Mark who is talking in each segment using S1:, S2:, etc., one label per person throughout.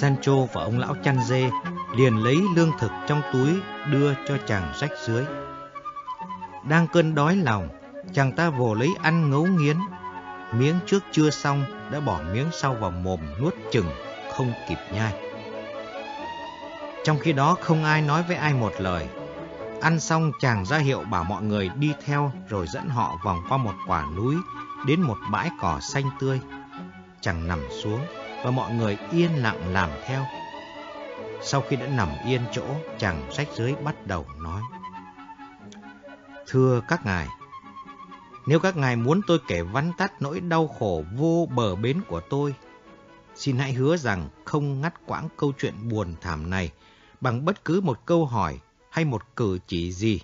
S1: Sancho và ông lão chăn dê liền lấy lương thực trong túi đưa cho chàng rách dưới. Đang cơn đói lòng, chàng ta vồ lấy ăn ngấu nghiến. Miếng trước chưa xong đã bỏ miếng sau vào mồm nuốt chừng, không kịp nhai. Trong khi đó không ai nói với ai một lời. Ăn xong chàng ra hiệu bảo mọi người đi theo rồi dẫn họ vòng qua một quả núi đến một bãi cỏ xanh tươi. Chàng nằm xuống và mọi người yên lặng làm theo. Sau khi đã nằm yên chỗ, chàng sách dưới bắt đầu nói. Thưa các ngài, nếu các ngài muốn tôi kể vắn tắt nỗi đau khổ vô bờ bến của tôi, xin hãy hứa rằng không ngắt quãng câu chuyện buồn thảm này bằng bất cứ một câu hỏi hay một cử chỉ gì.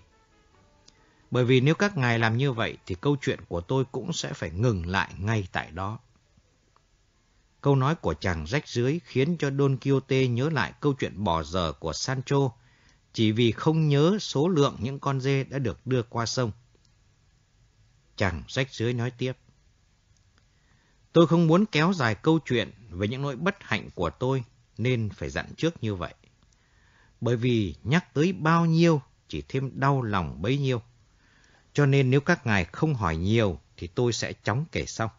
S1: Bởi vì nếu các ngài làm như vậy thì câu chuyện của tôi cũng sẽ phải ngừng lại ngay tại đó. Câu nói của chàng rách dưới khiến cho Don Quixote nhớ lại câu chuyện bỏ giờ của Sancho, chỉ vì không nhớ số lượng những con dê đã được đưa qua sông. Chàng rách dưới nói tiếp. Tôi không muốn kéo dài câu chuyện về những nỗi bất hạnh của tôi, nên phải dặn trước như vậy. Bởi vì nhắc tới bao nhiêu, chỉ thêm đau lòng bấy nhiêu. Cho nên nếu các ngài không hỏi nhiều, thì tôi sẽ chóng kể xong.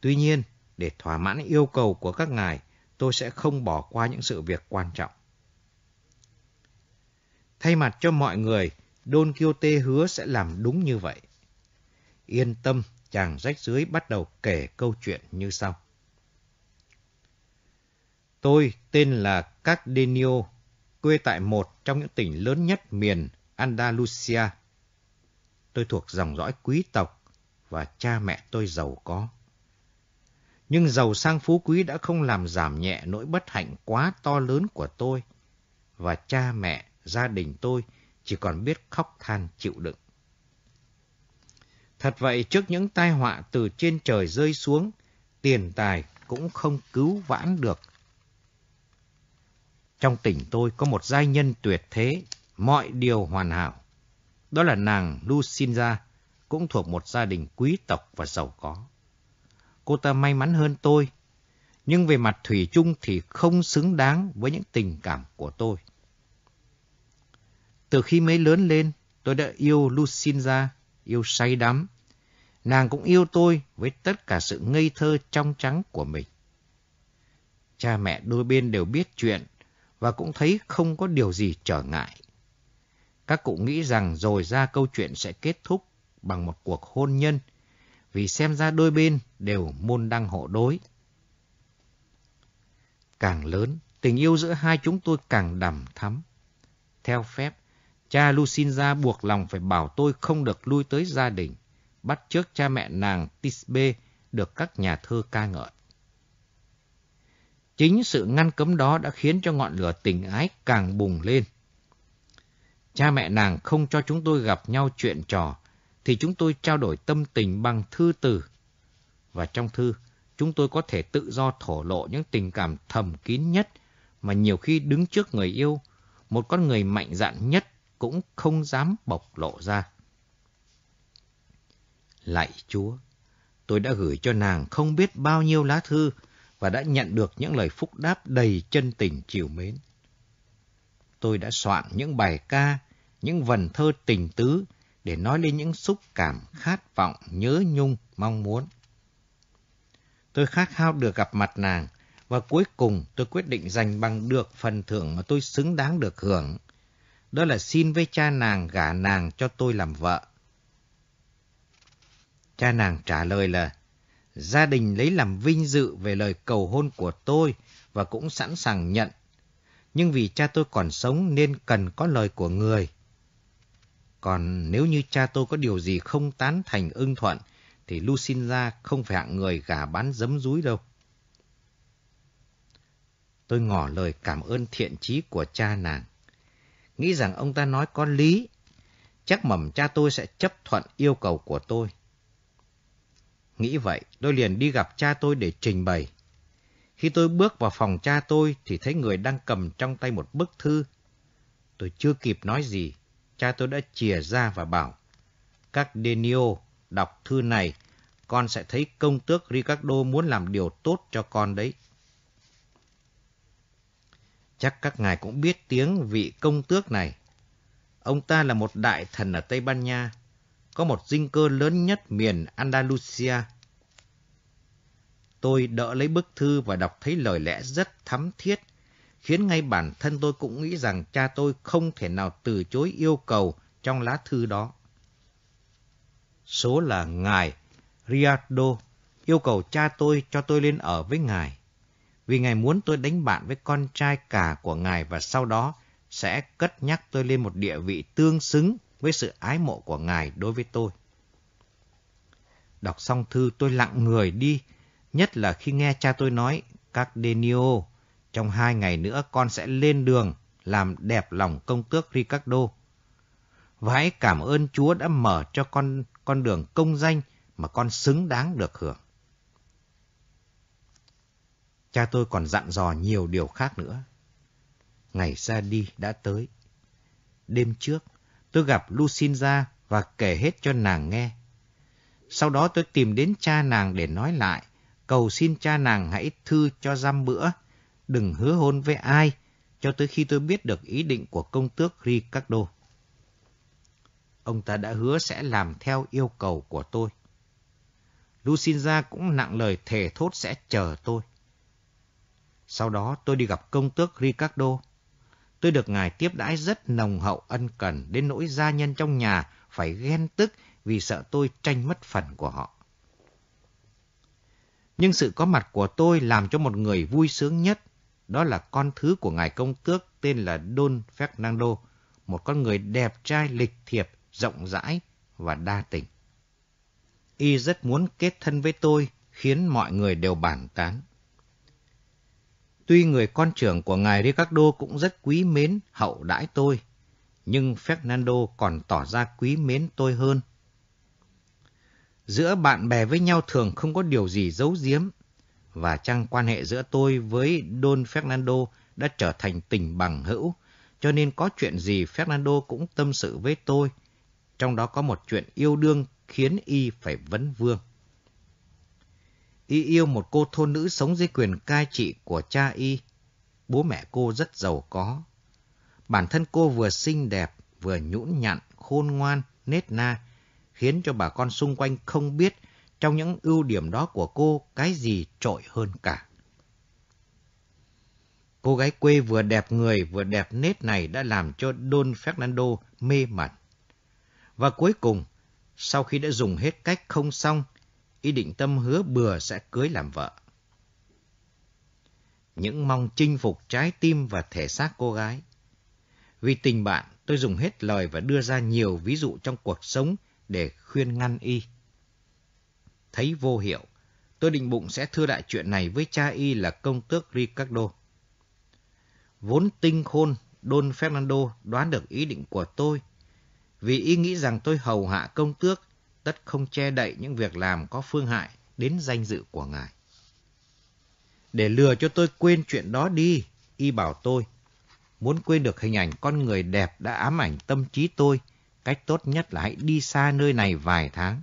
S1: Tuy nhiên, để thỏa mãn yêu cầu của các ngài, tôi sẽ không bỏ qua những sự việc quan trọng. Thay mặt cho mọi người, Don Quixote hứa sẽ làm đúng như vậy. Yên tâm, chàng rách dưới bắt đầu kể câu chuyện như sau. Tôi tên là Cardenio, quê tại một trong những tỉnh lớn nhất miền Andalusia. Tôi thuộc dòng dõi quý tộc và cha mẹ tôi giàu có. Nhưng giàu sang phú quý đã không làm giảm nhẹ nỗi bất hạnh quá to lớn của tôi, và cha mẹ, gia đình tôi chỉ còn biết khóc than chịu đựng. Thật vậy, trước những tai họa từ trên trời rơi xuống, tiền tài cũng không cứu vãn được. Trong tỉnh tôi có một giai nhân tuyệt thế, mọi điều hoàn hảo. Đó là nàng Lucinda, cũng thuộc một gia đình quý tộc và giàu có. Cô ta may mắn hơn tôi, nhưng về mặt thủy chung thì không xứng đáng với những tình cảm của tôi. Từ khi mới lớn lên, tôi đã yêu Lucinda, yêu say đắm. Nàng cũng yêu tôi với tất cả sự ngây thơ trong trắng của mình. Cha mẹ đôi bên đều biết chuyện và cũng thấy không có điều gì trở ngại. Các cụ nghĩ rằng rồi ra câu chuyện sẽ kết thúc bằng một cuộc hôn nhân, vì xem ra đôi bên đều môn đăng hộ đối. Càng lớn, tình yêu giữa hai chúng tôi càng đầm thắm. Theo phép, cha Lucinda buộc lòng phải bảo tôi không được lui tới gia đình, bắt trước cha mẹ nàng Tisbe được các nhà thơ ca ngợi. Chính sự ngăn cấm đó đã khiến cho ngọn lửa tình ái càng bùng lên. Cha mẹ nàng không cho chúng tôi gặp nhau chuyện trò, thì chúng tôi trao đổi tâm tình bằng thư từ. Và trong thư, chúng tôi có thể tự do thổ lộ những tình cảm thầm kín nhất mà nhiều khi đứng trước người yêu, một con người mạnh dạn nhất cũng không dám bộc lộ ra. Lạy Chúa, tôi đã gửi cho nàng không biết bao nhiêu lá thư và đã nhận được những lời phúc đáp đầy chân tình chiều mến. Tôi đã soạn những bài ca, những vần thơ tình tứ để nói lên những xúc cảm khát vọng, nhớ nhung, mong muốn. Tôi khát khao được gặp mặt nàng, và cuối cùng tôi quyết định dành bằng được phần thưởng mà tôi xứng đáng được hưởng. Đó là xin với cha nàng gả nàng cho tôi làm vợ. Cha nàng trả lời là, gia đình lấy làm vinh dự về lời cầu hôn của tôi và cũng sẵn sàng nhận. Nhưng vì cha tôi còn sống nên cần có lời của người. Còn nếu như cha tôi có điều gì không tán thành ưng thuận, thì Lucinda không phải hạng người gả bán dấm dúi đâu. Tôi ngỏ lời cảm ơn thiện trí của cha nàng. Nghĩ rằng ông ta nói có lý, chắc mầm cha tôi sẽ chấp thuận yêu cầu của tôi. Nghĩ vậy, tôi liền đi gặp cha tôi để trình bày. Khi tôi bước vào phòng cha tôi thì thấy người đang cầm trong tay một bức thư. Tôi chưa kịp nói gì, cha tôi đã chìa ra và bảo, các Denio đọc thư này, con sẽ thấy công tước Ricardo muốn làm điều tốt cho con đấy. Chắc các ngài cũng biết tiếng vị công tước này. Ông ta là một đại thần ở Tây Ban Nha, có một dinh cơ lớn nhất miền Andalusia. Tôi đỡ lấy bức thư và đọc thấy lời lẽ rất thắm thiết, khiến ngay bản thân tôi cũng nghĩ rằng cha tôi không thể nào từ chối yêu cầu trong lá thư đó. Số là ngài Riardo yêu cầu cha tôi cho tôi lên ở với ngài, vì ngài muốn tôi đánh bạn với con trai cả của ngài và sau đó sẽ cất nhắc tôi lên một địa vị tương xứng với sự ái mộ của ngài đối với tôi. Đọc xong thư tôi lặng người đi, nhất là khi nghe cha tôi nói, các Denio, trong hai ngày nữa con sẽ lên đường làm đẹp lòng công tước Ricardo. Và hãy cảm ơn Chúa đã mở cho con con đường công danh mà con xứng đáng được hưởng. Cha tôi còn dặn dò nhiều điều khác nữa. Ngày ra đi đã tới. Đêm trước, tôi gặp Lucinda và kể hết cho nàng nghe. Sau đó tôi tìm đến cha nàng để nói lại, cầu xin cha nàng hãy thư cho giam bữa, đừng hứa hôn với ai, cho tới khi tôi biết được ý định của công tước Ricardo. Ông ta đã hứa sẽ làm theo yêu cầu của tôi. Lucinda cũng nặng lời thề thốt sẽ chờ tôi. Sau đó tôi đi gặp công tước Ricardo. Tôi được ngài tiếp đãi rất nồng hậu ân cần đến nỗi gia nhân trong nhà phải ghen tức vì sợ tôi tranh mất phần của họ. Nhưng sự có mặt của tôi làm cho một người vui sướng nhất, đó là con thứ của ngài công tước tên là Don Fernando, một con người đẹp trai lịch thiệp, rộng rãi và đa tình. Y rất muốn kết thân với tôi, khiến mọi người đều bàn tán. Tuy người con trưởng của ngài Ricardo cũng rất quý mến, hậu đãi tôi, nhưng Fernando còn tỏ ra quý mến tôi hơn. Giữa bạn bè với nhau thường không có điều gì giấu giếm, và chăng quan hệ giữa tôi với Don Fernando đã trở thành tình bằng hữu, cho nên có chuyện gì Fernando cũng tâm sự với tôi, trong đó có một chuyện yêu đương khiến y phải vấn vương. Y yêu một cô thôn nữ sống dưới quyền cai trị của cha y. Bố mẹ cô rất giàu có. Bản thân cô vừa xinh đẹp, vừa nhũn nhặn, khôn ngoan, nết na, khiến cho bà con xung quanh không biết trong những ưu điểm đó của cô cái gì trội hơn cả. Cô gái quê vừa đẹp người vừa đẹp nết này đã làm cho Don Fernando mê mẩn. Và cuối cùng, sau khi đã dùng hết cách không xong, ý định tâm hứa bừa sẽ cưới làm vợ. Những mong chinh phục trái tim và thể xác cô gái. Vì tình bạn, tôi dùng hết lời và đưa ra nhiều ví dụ trong cuộc sống để khuyên ngăn y. Thấy vô hiệu, tôi định bụng sẽ thưa đại chuyện này với cha y là công tước Ricardo. Vốn tinh khôn, Don Fernando đoán được ý định của tôi, vì y nghĩ rằng tôi hầu hạ công tước tất không che đậy những việc làm có phương hại đến danh dự của ngài. Để lừa cho tôi quên chuyện đó đi, y bảo tôi, muốn quên được hình ảnh con người đẹp đã ám ảnh tâm trí tôi, cách tốt nhất là hãy đi xa nơi này vài tháng.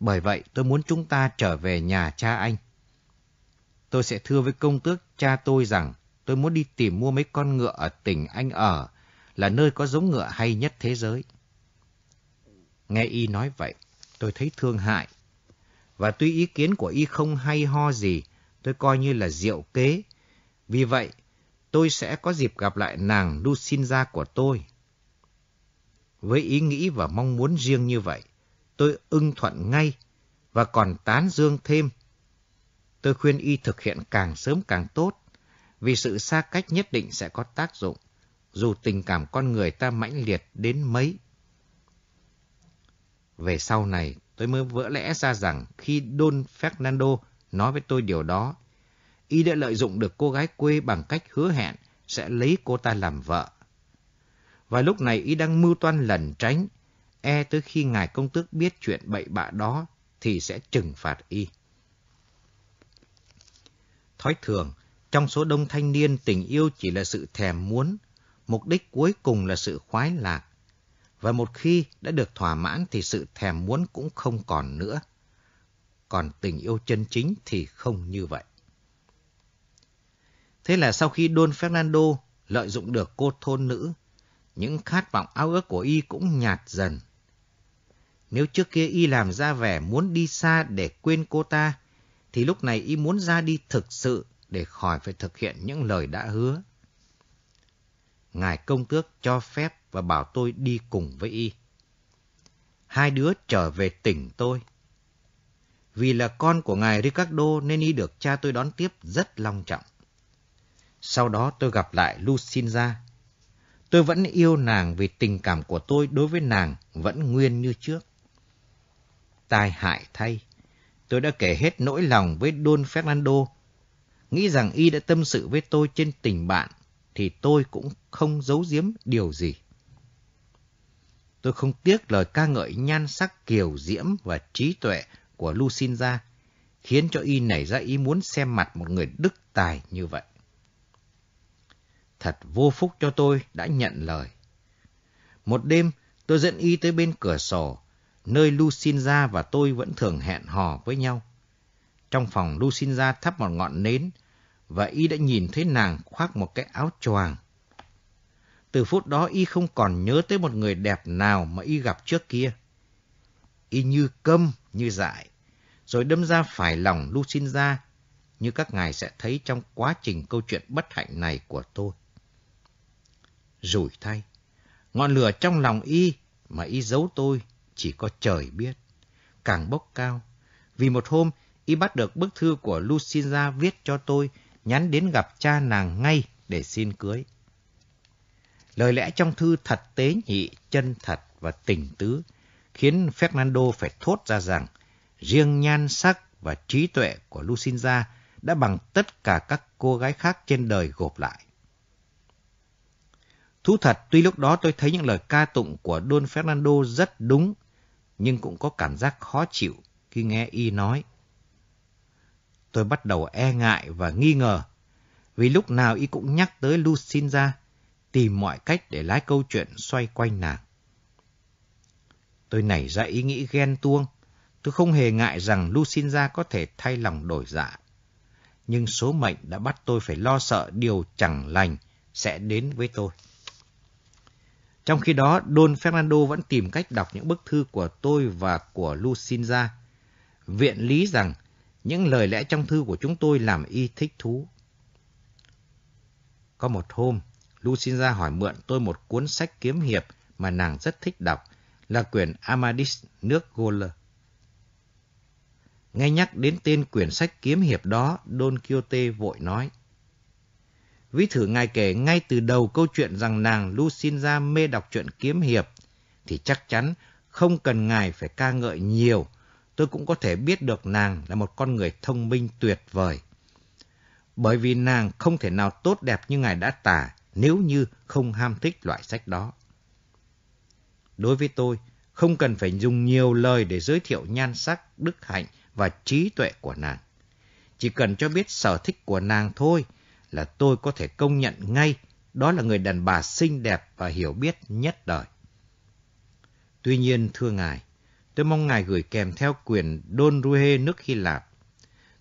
S1: Bởi vậy tôi muốn chúng ta trở về nhà cha anh. Tôi sẽ thưa với công tước cha tôi rằng tôi muốn đi tìm mua mấy con ngựa ở tỉnh anh ở, là nơi có giống ngựa hay nhất thế giới. Nghe y nói vậy, tôi thấy thương hại. Và tuy ý kiến của y không hay ho gì, tôi coi như là diệu kế. Vì vậy, tôi sẽ có dịp gặp lại nàng Lucinda của tôi. Với ý nghĩ và mong muốn riêng như vậy, tôi ưng thuận ngay và còn tán dương thêm. Tôi khuyên y thực hiện càng sớm càng tốt, vì sự xa cách nhất định sẽ có tác dụng, dù tình cảm con người ta mãnh liệt đến mấy. Về sau này, tôi mới vỡ lẽ ra rằng khi Don Fernando nói với tôi điều đó, y đã lợi dụng được cô gái quê bằng cách hứa hẹn sẽ lấy cô ta làm vợ. Và lúc này y đang mưu toan lẩn tránh, e tới khi ngài công tước biết chuyện bậy bạ đó thì sẽ trừng phạt y. Thói thường, trong số đông thanh niên tình yêu chỉ là sự thèm muốn, mục đích cuối cùng là sự khoái lạc và một khi đã được thỏa mãn thì sự thèm muốn cũng không còn nữa. Còn tình yêu chân chính thì không như vậy. Thế là sau khi Don Fernando lợi dụng được cô thôn nữ, những khát vọng ao ước của y cũng nhạt dần. Nếu trước kia y làm ra vẻ muốn đi xa để quên cô ta, thì lúc này y muốn ra đi thực sự để khỏi phải thực hiện những lời đã hứa. Ngài công tước cho phép và bảo tôi đi cùng với y. Hai đứa trở về tỉnh tôi. Vì là con của ngài Ricardo nên y được cha tôi đón tiếp rất long trọng. Sau đó tôi gặp lại Lucinda. Tôi vẫn yêu nàng vì tình cảm của tôi đối với nàng vẫn nguyên như trước. Tai hại thay, tôi đã kể hết nỗi lòng với Don Fernando. Nghĩ rằng y đã tâm sự với tôi trên tình bạn, thì tôi cũng không giấu giếm điều gì. Tôi không tiếc lời ca ngợi nhan sắc kiều diễm và trí tuệ của Lucinda, khiến cho y nảy ra ý muốn xem mặt một người đức tài như vậy. Thật vô phúc cho tôi đã nhận lời. Một đêm, tôi dẫn y tới bên cửa sổ, nơi Lucinda và tôi vẫn thường hẹn hò với nhau. Trong phòng Lucinda thắp một ngọn nến, và y đã nhìn thấy nàng khoác một cái áo choàng. Từ phút đó y không còn nhớ tới một người đẹp nào mà y gặp trước kia. Y như câm, như dại, rồi đâm ra phải lòng Lucinda, như các ngài sẽ thấy trong quá trình câu chuyện bất hạnh này của tôi. Rủi thay, ngọn lửa trong lòng y mà y giấu tôi chỉ có trời biết, càng bốc cao. Vì một hôm, y bắt được bức thư của Lucinda viết cho tôi, nhắn đến gặp cha nàng ngay để xin cưới. Lời lẽ trong thư thật tế nhị, chân thật và tình tứ, khiến Fernando phải thốt ra rằng riêng nhan sắc và trí tuệ của Lucinda đã bằng tất cả các cô gái khác trên đời gộp lại. Thú thật, tuy lúc đó tôi thấy những lời ca tụng của Don Fernando rất đúng, nhưng cũng có cảm giác khó chịu khi nghe y nói. Tôi bắt đầu e ngại và nghi ngờ, vì lúc nào y cũng nhắc tới Lucinda, tìm mọi cách để lái câu chuyện xoay quanh nàng. Tôi nảy ra ý nghĩ ghen tuông. Tôi không hề ngại rằng Lucinda có thể thay lòng đổi dạ. Nhưng số mệnh đã bắt tôi phải lo sợ điều chẳng lành sẽ đến với tôi. Trong khi đó, Don Fernando vẫn tìm cách đọc những bức thư của tôi và của Lucinda, viện lý rằng những lời lẽ trong thư của chúng tôi làm y thích thú. Có một hôm, Lucinda hỏi mượn tôi một cuốn sách kiếm hiệp mà nàng rất thích đọc, là quyển Amadis nước Goller. Nghe nhắc đến tên quyển sách kiếm hiệp đó, Don Quixote vội nói. Ví thử ngài kể ngay từ đầu câu chuyện rằng nàng Lucinda mê đọc truyện kiếm hiệp, thì chắc chắn không cần ngài phải ca ngợi nhiều, tôi cũng có thể biết được nàng là một con người thông minh tuyệt vời. Bởi vì nàng không thể nào tốt đẹp như ngài đã tả nếu như không ham thích loại sách đó. Đối với tôi, không cần phải dùng nhiều lời để giới thiệu nhan sắc, đức hạnh và trí tuệ của nàng. Chỉ cần cho biết sở thích của nàng thôi là tôi có thể công nhận ngay đó là người đàn bà xinh đẹp và hiểu biết nhất đời. Tuy nhiên, thưa ngài, tôi mong ngài gửi kèm theo quyền Don Ruhe nước Hy Lạp.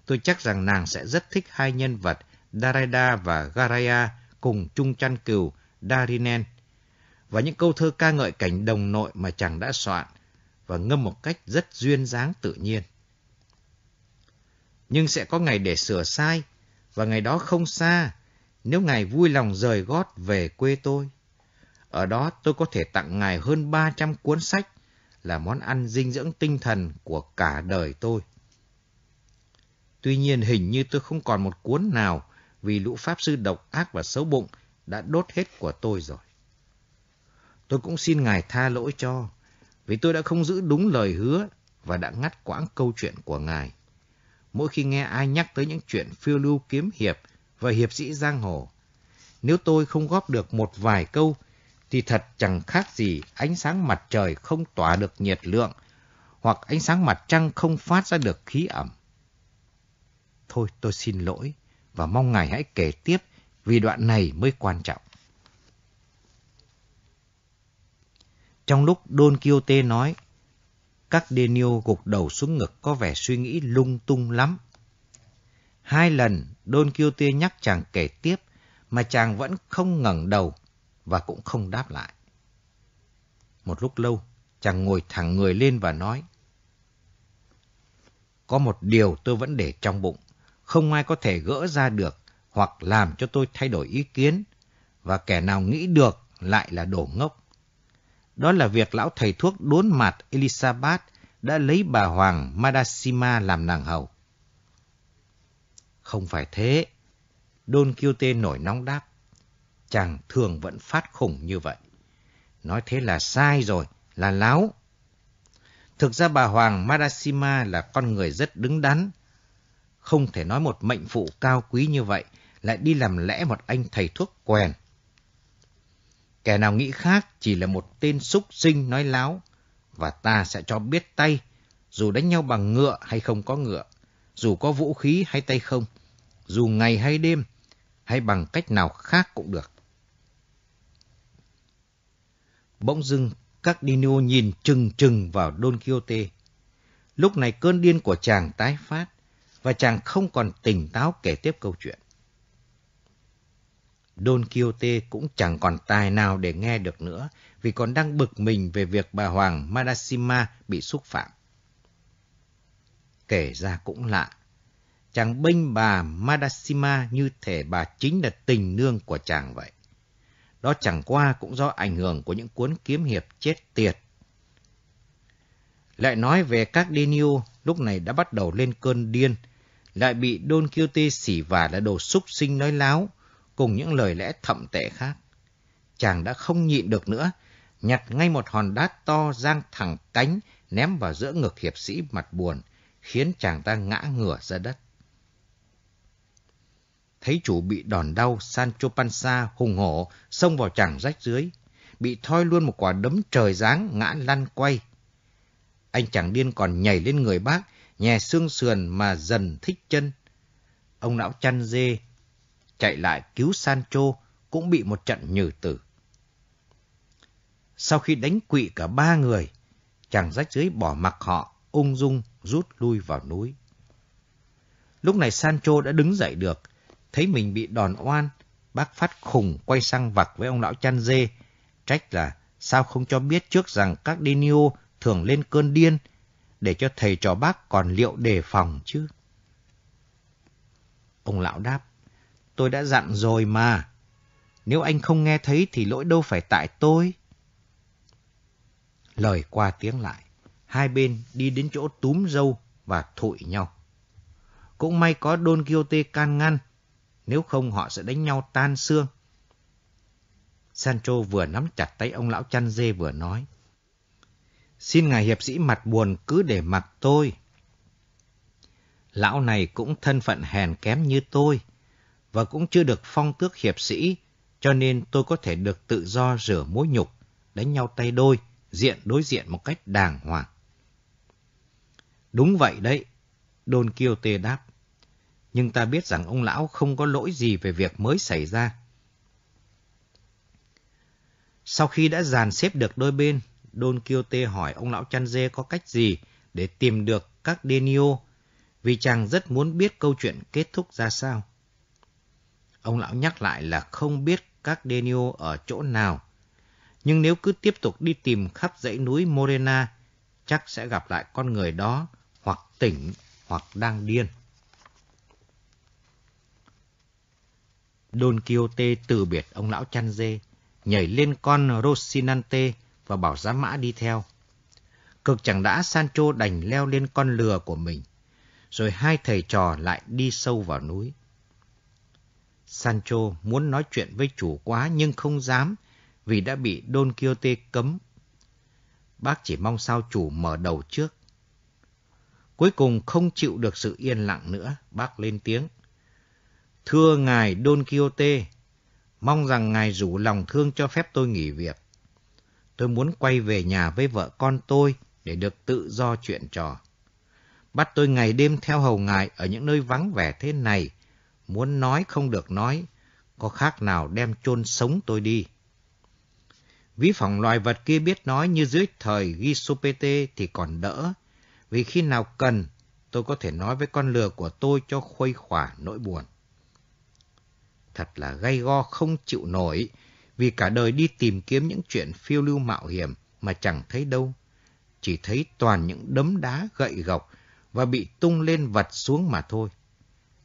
S1: Tôi chắc rằng nàng sẽ rất thích hai nhân vật Darida và Garaya cùng chung chăn cừu Darinen và những câu thơ ca ngợi cảnh đồng nội mà chàng đã soạn và ngâm một cách rất duyên dáng tự nhiên. Nhưng sẽ có ngày để sửa sai, và ngày đó không xa, nếu ngài vui lòng rời gót về quê tôi. Ở đó tôi có thể tặng ngài hơn 300 cuốn sách là món ăn dinh dưỡng tinh thần của cả đời tôi. Tuy nhiên hình như tôi không còn một cuốn nào vì lũ pháp sư độc ác và xấu bụng đã đốt hết của tôi rồi. Tôi cũng xin Ngài tha lỗi cho, vì tôi đã không giữ đúng lời hứa và đã ngắt quãng câu chuyện của Ngài. Mỗi khi nghe ai nhắc tới những chuyện phiêu lưu kiếm hiệp và hiệp sĩ giang hồ, nếu tôi không góp được một vài câu, thì thật chẳng khác gì ánh sáng mặt trời không tỏa được nhiệt lượng, hoặc ánh sáng mặt trăng không phát ra được khí ẩm. Thôi tôi xin lỗi và mong Ngài hãy kể tiếp vì đoạn này mới quan trọng. Trong lúc Don Quixote nói, các Denio gục đầu xuống ngực có vẻ suy nghĩ lung tung lắm. Hai lần Don Quixote nhắc chàng kể tiếp, mà chàng vẫn không ngẩng đầu và cũng không đáp lại. Một lúc lâu, chàng ngồi thẳng người lên và nói. Có một điều tôi vẫn để trong bụng, không ai có thể gỡ ra được hoặc làm cho tôi thay đổi ý kiến, và kẻ nào nghĩ được lại là đồ ngốc. Đó là việc lão thầy thuốc đốn mặt Elizabeth đã lấy bà Hoàng Madasima làm nàng hầu. Không phải thế. Don Quixote nổi nóng đáp. Chàng thường vẫn phát khủng như vậy. Nói thế là sai rồi, là láo. Thực ra bà Hoàng Madasima là con người rất đứng đắn. Không thể nói một mệnh phụ cao quý như vậy lại đi làm lẽ một anh thầy thuốc quèn. Kẻ nào nghĩ khác chỉ là một tên súc sinh nói láo, và ta sẽ cho biết tay, dù đánh nhau bằng ngựa hay không có ngựa, dù có vũ khí hay tay không, dù ngày hay đêm, hay bằng cách nào khác cũng được. Bỗng dưng, các Dino nhìn trừng trừng vào Don Quixote. Lúc này cơn điên của chàng tái phát, và chàng không còn tỉnh táo kể tiếp câu chuyện. Don Quixote cũng chẳng còn tài nào để nghe được nữa, vì còn đang bực mình về việc bà Hoàng Madasima bị xúc phạm. Kể ra cũng lạ, chàng bênh bà Madasima như thể bà chính là tình nương của chàng vậy. Đó chẳng qua cũng do ảnh hưởng của những cuốn kiếm hiệp chết tiệt. Lại nói về các Denio lúc này đã bắt đầu lên cơn điên, lại bị Don Quixote xỉ vả là đồ xúc sinh nói láo, cùng những lời lẽ thậm tệ khác. Chàng đã không nhịn được nữa, nhặt ngay một hòn đá to giang thẳng cánh ném vào giữa ngực hiệp sĩ mặt buồn, khiến chàng ta ngã ngửa ra đất. Thấy chủ bị đòn đau, Sancho Panza hùng hổ xông vào chàng rách dưới, bị thoi luôn một quả đấm trời giáng ngã lăn quay. Anh chàng điên còn nhảy lên người bác, nhè xương sườn mà dần thích chân. Ông lão chăn dê chạy lại cứu Sancho cũng bị một trận nhử tử. Sau khi đánh quỵ cả ba người, chàng rách dưới bỏ mặc họ, ung dung rút lui vào núi. Lúc này Sancho đã đứng dậy được, thấy mình bị đòn oan, bác phát khùng quay sang vặc với ông lão chăn dê, trách là sao không cho biết trước rằng các Dinio thường lên cơn điên, để cho thầy trò bác còn liệu đề phòng chứ. Ông lão đáp, tôi đã dặn rồi mà. Nếu anh không nghe thấy thì lỗi đâu phải tại tôi. Lời qua tiếng lại, hai bên đi đến chỗ túm dâu và thụi nhau. Cũng may có Don Quixote can ngăn, nếu không họ sẽ đánh nhau tan xương. Sancho vừa nắm chặt tay ông lão chăn dê vừa nói. Xin ngài hiệp sĩ mặt buồn cứ để mặc tôi. Lão này cũng thân phận hèn kém như tôi, và cũng chưa được phong tước hiệp sĩ, cho nên tôi có thể được tự do rửa mối nhục, đánh nhau tay đôi, diện đối diện một cách đàng hoàng. Đúng vậy đấy, Don Quixote đáp. Nhưng ta biết rằng ông lão không có lỗi gì về việc mới xảy ra. Sau khi đã dàn xếp được đôi bên, Don Quixote hỏi ông lão chăn dê có cách gì để tìm được các Denio, vì chàng rất muốn biết câu chuyện kết thúc ra sao. Ông lão nhắc lại là không biết các Denio ở chỗ nào. Nhưng nếu cứ tiếp tục đi tìm khắp dãy núi Morena, chắc sẽ gặp lại con người đó hoặc tỉnh hoặc đang điên. Don Quixote từ biệt ông lão chăn dê, nhảy lên con Rocinante và bảo giá mã đi theo. Cực chẳng đã Sancho đành leo lên con lừa của mình, rồi hai thầy trò lại đi sâu vào núi. Sancho muốn nói chuyện với chủ quá nhưng không dám vì đã bị Don Quixote cấm. Bác chỉ mong sao chủ mở đầu trước. Cuối cùng không chịu được sự yên lặng nữa, bác lên tiếng. Thưa ngài Don Quixote, mong rằng ngài rủ lòng thương cho phép tôi nghỉ việc. Tôi muốn quay về nhà với vợ con tôi để được tự do chuyện trò. Bắt tôi ngày đêm theo hầu ngài ở những nơi vắng vẻ thế này muốn nói không được nói, có khác nào đem chôn sống tôi đi. Ví phòng loài vật kia biết nói như dưới thời Gisopete thì còn đỡ, vì khi nào cần, tôi có thể nói với con lừa của tôi cho khuây khỏa nỗi buồn. thật là gay go không chịu nổi, vì cả đời đi tìm kiếm những chuyện phiêu lưu mạo hiểm mà chẳng thấy đâu. Chỉ thấy toàn những đấm đá gậy gộc và bị tung lên vật xuống mà thôi.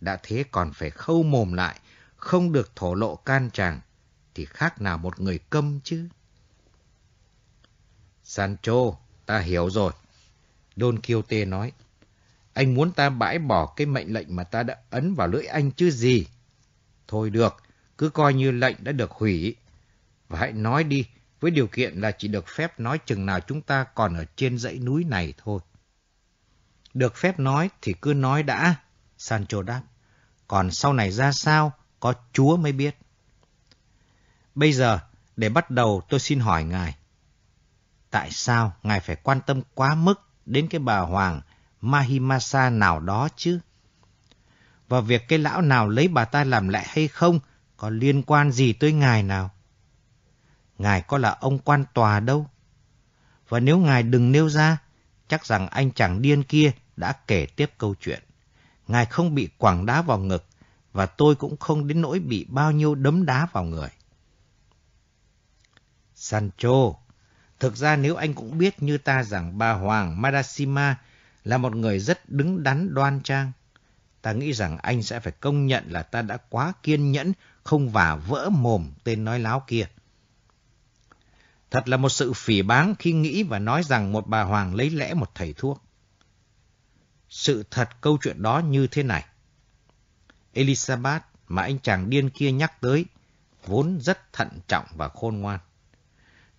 S1: Đã thế còn phải khâu mồm lại, không được thổ lộ can tràng, thì khác nào một người câm chứ. Sancho, ta hiểu rồi. Don Quixote nói. Anh muốn ta bãi bỏ cái mệnh lệnh mà ta đã ấn vào lưỡi anh chứ gì. Thôi được, cứ coi như lệnh đã được hủy. Và hãy nói đi, với điều kiện là chỉ được phép nói chừng nào chúng ta còn ở trên dãy núi này thôi. Được phép nói thì cứ nói đã, Sancho đáp. Còn sau này ra sao, có Chúa mới biết. Bây giờ, để bắt đầu tôi xin hỏi Ngài. Tại sao Ngài phải quan tâm quá mức đến cái bà Hoàng Mahimasa nào đó chứ? Và việc cái lão nào lấy bà ta làm lẽ hay không có liên quan gì tới Ngài nào? Ngài có là ông quan tòa đâu. Và nếu Ngài đừng nêu ra, chắc rằng anh chàng điên kia đã kể tiếp câu chuyện. Ngài không bị quẳng đá vào ngực, và tôi cũng không đến nỗi bị bao nhiêu đấm đá vào người. Sancho, thực ra nếu anh cũng biết như ta rằng bà Hoàng Madasima là một người rất đứng đắn đoan trang, ta nghĩ rằng anh sẽ phải công nhận là ta đã quá kiên nhẫn, không vả vỡ mồm tên nói láo kia. Thật là một sự phỉ báng khi nghĩ và nói rằng một bà Hoàng lấy lẽ một thầy thuốc. Sự thật câu chuyện đó như thế này. Elizabeth mà anh chàng điên kia nhắc tới, vốn rất thận trọng và khôn ngoan.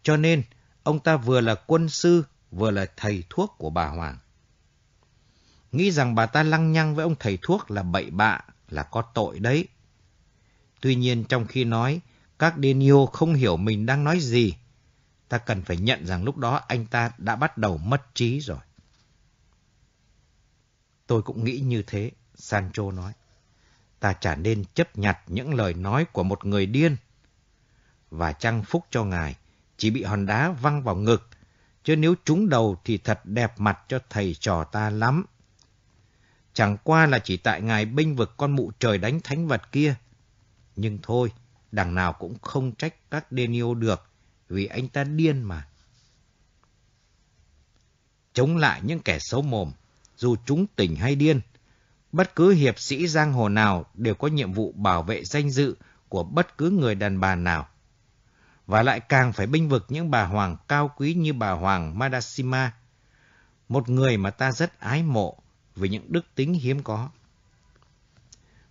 S1: Cho nên, ông ta vừa là quân sư, vừa là thầy thuốc của bà Hoàng. Nghĩ rằng bà ta lăng nhăng với ông thầy thuốc là bậy bạ, là có tội đấy. Tuy nhiên trong khi nói, các Denio không hiểu mình đang nói gì, ta cần phải nhận rằng lúc đó anh ta đã bắt đầu mất trí rồi. Tôi cũng nghĩ như thế, Sancho nói. Ta chả nên chấp nhặt những lời nói của một người điên. Và chăng phúc cho ngài, chỉ bị hòn đá văng vào ngực, chứ nếu trúng đầu thì thật đẹp mặt cho thầy trò ta lắm. Chẳng qua là chỉ tại ngài binh vực con mụ trời đánh thánh vật kia. Nhưng thôi, đằng nào cũng không trách các Denio được, vì anh ta điên mà. Chống lại những kẻ xấu mồm, dù chúng tỉnh hay điên, bất cứ hiệp sĩ giang hồ nào đều có nhiệm vụ bảo vệ danh dự của bất cứ người đàn bà nào. Và lại càng phải binh vực những bà hoàng cao quý như bà hoàng Madasima, một người mà ta rất ái mộ vì những đức tính hiếm có.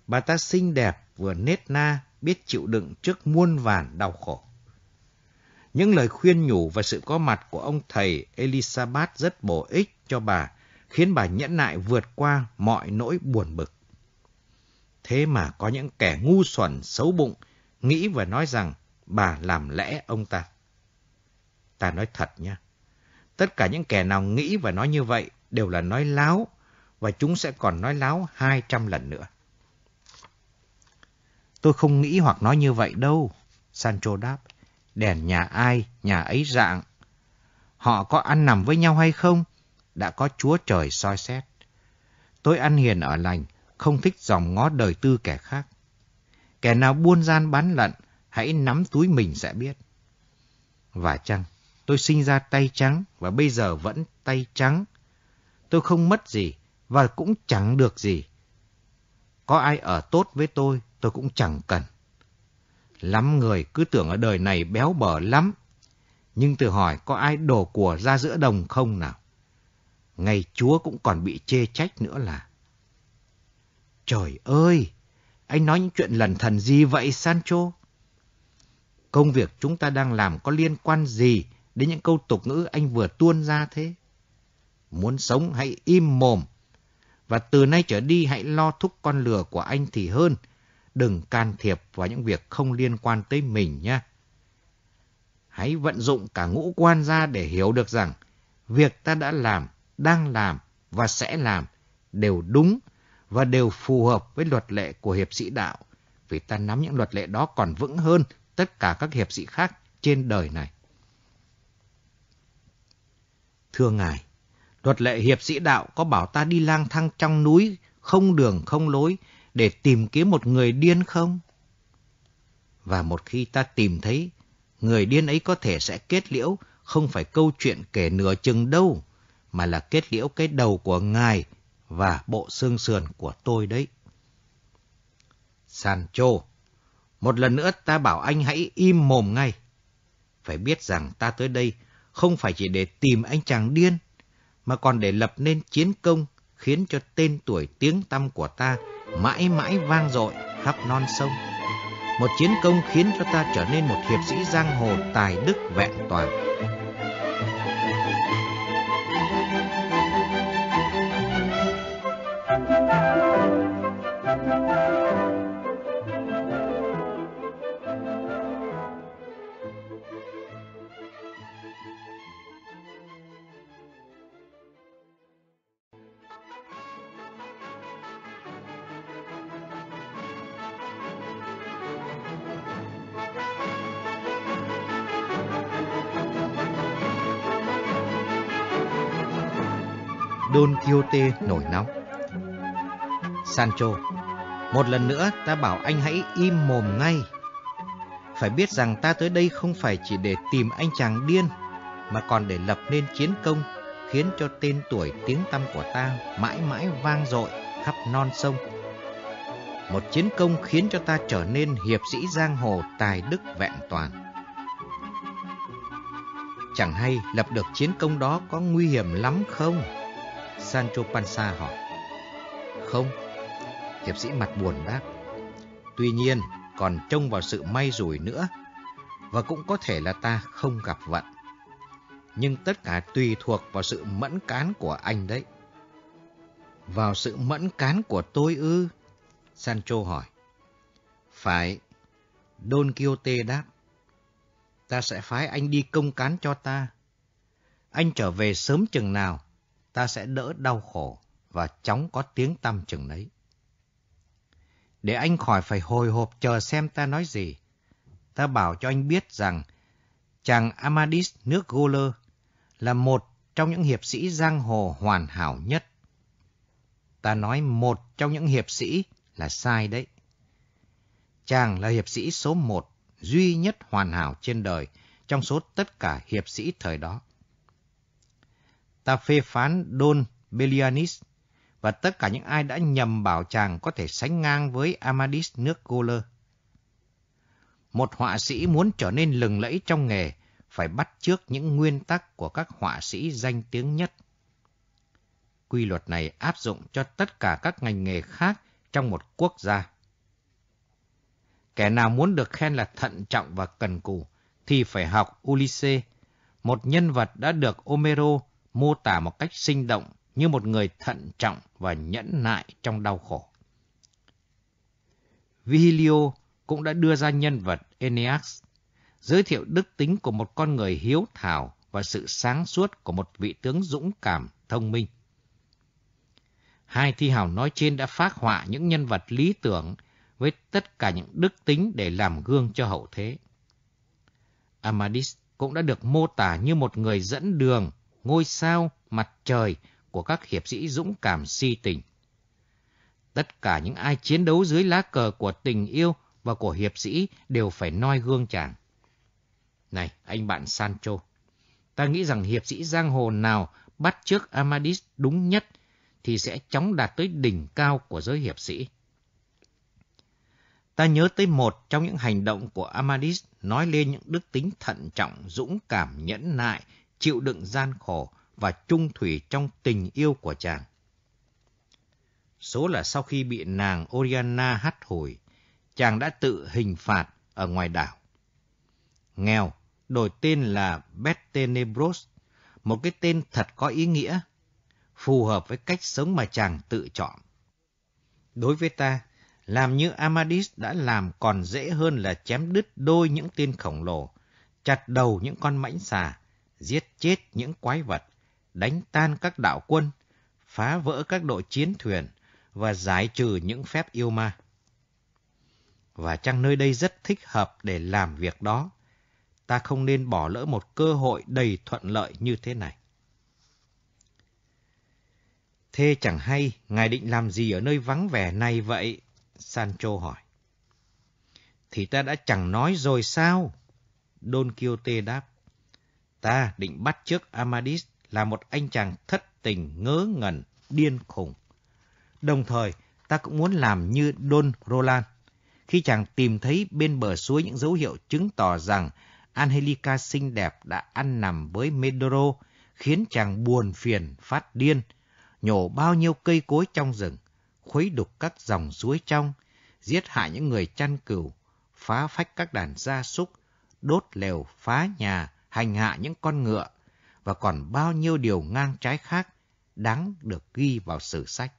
S1: Bà ta xinh đẹp, vừa nết na, biết chịu đựng trước muôn vàn đau khổ. Những lời khuyên nhủ và sự có mặt của ông thầy Elizabeth rất bổ ích cho bà, khiến bà nhẫn nại vượt qua mọi nỗi buồn bực. Thế mà có những kẻ ngu xuẩn, xấu bụng, nghĩ và nói rằng bà làm lẽ ông ta. Ta nói thật nha, tất cả những kẻ nào nghĩ và nói như vậy đều là nói láo, và chúng sẽ còn nói láo hai trăm lần nữa. Tôi không nghĩ hoặc nói như vậy đâu, Sancho đáp đèn nhà ai, nhà ấy dạng. Họ có ăn nằm với nhau hay không? Đã có Chúa Trời soi xét. Tôi ăn hiền ở lành, không thích dòng ngó đời tư kẻ khác. Kẻ nào buôn gian bán lận, hãy nắm túi mình sẽ biết. Và chăng, tôi sinh ra tay trắng và bây giờ vẫn tay trắng. Tôi không mất gì và cũng chẳng được gì. Có ai ở tốt với tôi, tôi cũng chẳng cần. Lắm người cứ tưởng ở đời này béo bở lắm. Nhưng tự hỏi có ai đổ của ra giữa đồng không nào? Ngay Chúa cũng còn bị chê trách nữa là. Trời ơi! Anh nói những chuyện lần thần gì vậy Sancho? Công việc chúng ta đang làm có liên quan gì đến những câu tục ngữ anh vừa tuôn ra thế? Muốn sống hãy im mồm. Và từ nay trở đi hãy lo thúc con lừa của anh thì hơn đừng can thiệp vào những việc không liên quan tới mình nhé. Hãy vận dụng cả ngũ quan ra để hiểu được rằng việc ta đã làm, đang làm và sẽ làm đều đúng và đều phù hợp với luật lệ của hiệp sĩ đạo, vì ta nắm những luật lệ đó còn vững hơn tất cả các hiệp sĩ khác trên đời này. Thưa Ngài, luật lệ hiệp sĩ đạo có bảo ta đi lang thang trong núi, không đường không lối, để tìm kiếm một người điên không? Và một khi ta tìm thấy, người điên ấy có thể sẽ kết liễu không phải câu chuyện kể nửa chừng đâu, mà là kết liễu cái đầu của ngài và bộ xương sườn của tôi đấy. Sancho, một lần nữa ta bảo anh hãy im mồm ngay. Phải biết rằng ta tới đây không phải chỉ để tìm anh chàng điên, mà còn để lập nên chiến công khiến cho tên tuổi tiếng tăm của ta mãi mãi vang dội khắp non sông. Một chiến công khiến cho ta trở nên một hiệp sĩ giang hồ tài đức vẹn toàn. Quixote nổi nóng. Sancho, một lần nữa ta bảo anh hãy im mồm ngay. Phải biết rằng ta tới đây không phải chỉ để tìm anh chàng điên, mà còn để lập nên chiến công khiến cho tên tuổi tiếng tăm của ta mãi mãi vang dội khắp non sông. Một chiến công khiến cho ta trở nên hiệp sĩ giang hồ tài đức vẹn toàn. Chẳng hay lập được chiến công đó có nguy hiểm lắm không? Sancho Panza hỏi. Không, hiệp sĩ mặt buồn đáp. Tuy nhiên, còn trông vào sự may rủi nữa, và cũng có thể là ta không gặp vận. Nhưng tất cả tùy thuộc vào sự mẫn cán của anh đấy. Vào sự mẫn cán của tôi ư? Sancho hỏi. Phải, Don Quixote đáp. Ta sẽ phái anh đi công cán cho ta. Anh trở về sớm chừng nào ta sẽ đỡ đau khổ và chóng có tiếng tăm chừng đấy. Để anh khỏi phải hồi hộp chờ xem ta nói gì, ta bảo cho anh biết rằng chàng Amadis nước Goler là một trong những hiệp sĩ giang hồ hoàn hảo nhất. Ta nói một trong những hiệp sĩ là sai đấy. Chàng là hiệp sĩ số một, duy nhất hoàn hảo trên đời trong số tất cả hiệp sĩ thời đó ta phê phán Don Belianis và tất cả những ai đã nhầm bảo chàng có thể sánh ngang với Amadis nước Goler. Một họa sĩ muốn trở nên lừng lẫy trong nghề phải bắt chước những nguyên tắc của các họa sĩ danh tiếng nhất. Quy luật này áp dụng cho tất cả các ngành nghề khác trong một quốc gia. Kẻ nào muốn được khen là thận trọng và cần cù thì phải học Ulysses, một nhân vật đã được Homero mô tả một cách sinh động như một người thận trọng và nhẫn nại trong đau khổ. Vigilio cũng đã đưa ra nhân vật Aeneas, giới thiệu đức tính của một con người hiếu thảo và sự sáng suốt của một vị tướng dũng cảm, thông minh. Hai thi hào nói trên đã phát họa những nhân vật lý tưởng với tất cả những đức tính để làm gương cho hậu thế. Amadis cũng đã được mô tả như một người dẫn đường ngôi sao, mặt trời của các hiệp sĩ dũng cảm si tình. Tất cả những ai chiến đấu dưới lá cờ của tình yêu và của hiệp sĩ đều phải noi gương chàng. Này, anh bạn Sancho, ta nghĩ rằng hiệp sĩ giang hồ nào bắt trước Amadis đúng nhất thì sẽ chóng đạt tới đỉnh cao của giới hiệp sĩ. Ta nhớ tới một trong những hành động của Amadis nói lên những đức tính thận trọng, dũng cảm, nhẫn nại chịu đựng gian khổ và trung thủy trong tình yêu của chàng. Số là sau khi bị nàng Oriana hắt hồi, chàng đã tự hình phạt ở ngoài đảo. Nghèo, đổi tên là Betenebros, một cái tên thật có ý nghĩa, phù hợp với cách sống mà chàng tự chọn. Đối với ta, làm như Amadis đã làm còn dễ hơn là chém đứt đôi những tên khổng lồ, chặt đầu những con mãnh xà, giết chết những quái vật, đánh tan các đạo quân, phá vỡ các đội chiến thuyền và giải trừ những phép yêu ma. Và chăng nơi đây rất thích hợp để làm việc đó, ta không nên bỏ lỡ một cơ hội đầy thuận lợi như thế này. Thế chẳng hay, ngài định làm gì ở nơi vắng vẻ này vậy? Sancho hỏi. Thì ta đã chẳng nói rồi sao? Don Quixote đáp. Ta định bắt trước Amadis là một anh chàng thất tình, ngớ ngẩn, điên khùng. Đồng thời, ta cũng muốn làm như Don Roland. Khi chàng tìm thấy bên bờ suối những dấu hiệu chứng tỏ rằng Angelica xinh đẹp đã ăn nằm với Medoro, khiến chàng buồn phiền, phát điên, nhổ bao nhiêu cây cối trong rừng, khuấy đục các dòng suối trong, giết hại những người chăn cừu, phá phách các đàn gia súc, đốt lều, phá nhà, hành hạ những con ngựa, và còn bao nhiêu điều ngang trái khác đáng được ghi vào sử sách.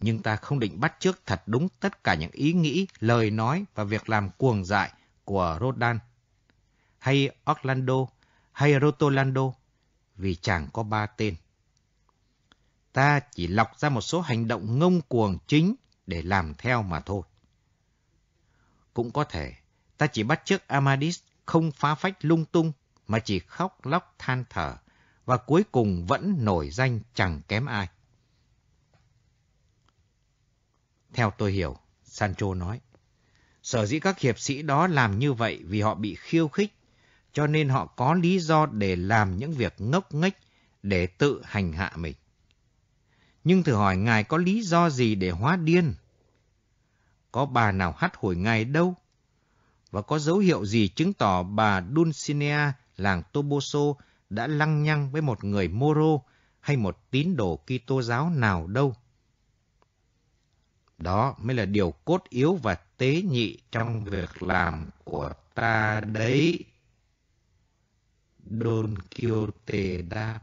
S1: Nhưng ta không định bắt chước thật đúng tất cả những ý nghĩ, lời nói và việc làm cuồng dại của Rodan, hay Orlando, hay Rotolando, vì chàng có ba tên. Ta chỉ lọc ra một số hành động ngông cuồng chính để làm theo mà thôi. Cũng có thể, ta chỉ bắt chước Amadis không phá phách lung tung, mà chỉ khóc lóc than thở, và cuối cùng vẫn nổi danh chẳng kém ai. Theo tôi hiểu, Sancho nói, sở dĩ các hiệp sĩ đó làm như vậy vì họ bị khiêu khích, cho nên họ có lý do để làm những việc ngốc nghếch để tự hành hạ mình. Nhưng thử hỏi ngài có lý do gì để hóa điên? Có bà nào hắt hồi ngài đâu? Và có dấu hiệu gì chứng tỏ bà Dulcinea làng Toboso đã lăng nhăng với một người Moro hay một tín đồ Kitô giáo nào đâu? Đó mới là điều cốt yếu và tế nhị trong việc làm của ta đấy. Don Quixote đáp.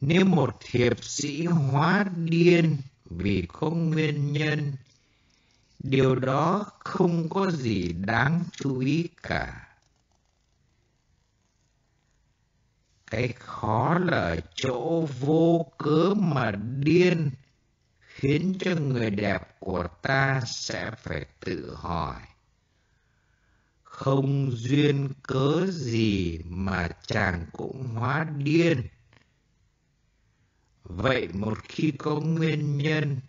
S1: Nếu một hiệp sĩ hóa điên vì có nguyên nhân, điều đó không có gì đáng chú ý cả. Cái khó là ở chỗ vô cớ mà điên khiến cho người đẹp của ta sẽ phải tự hỏi. Không duyên cớ gì mà chàng cũng hóa điên. Vậy một khi có nguyên nhân,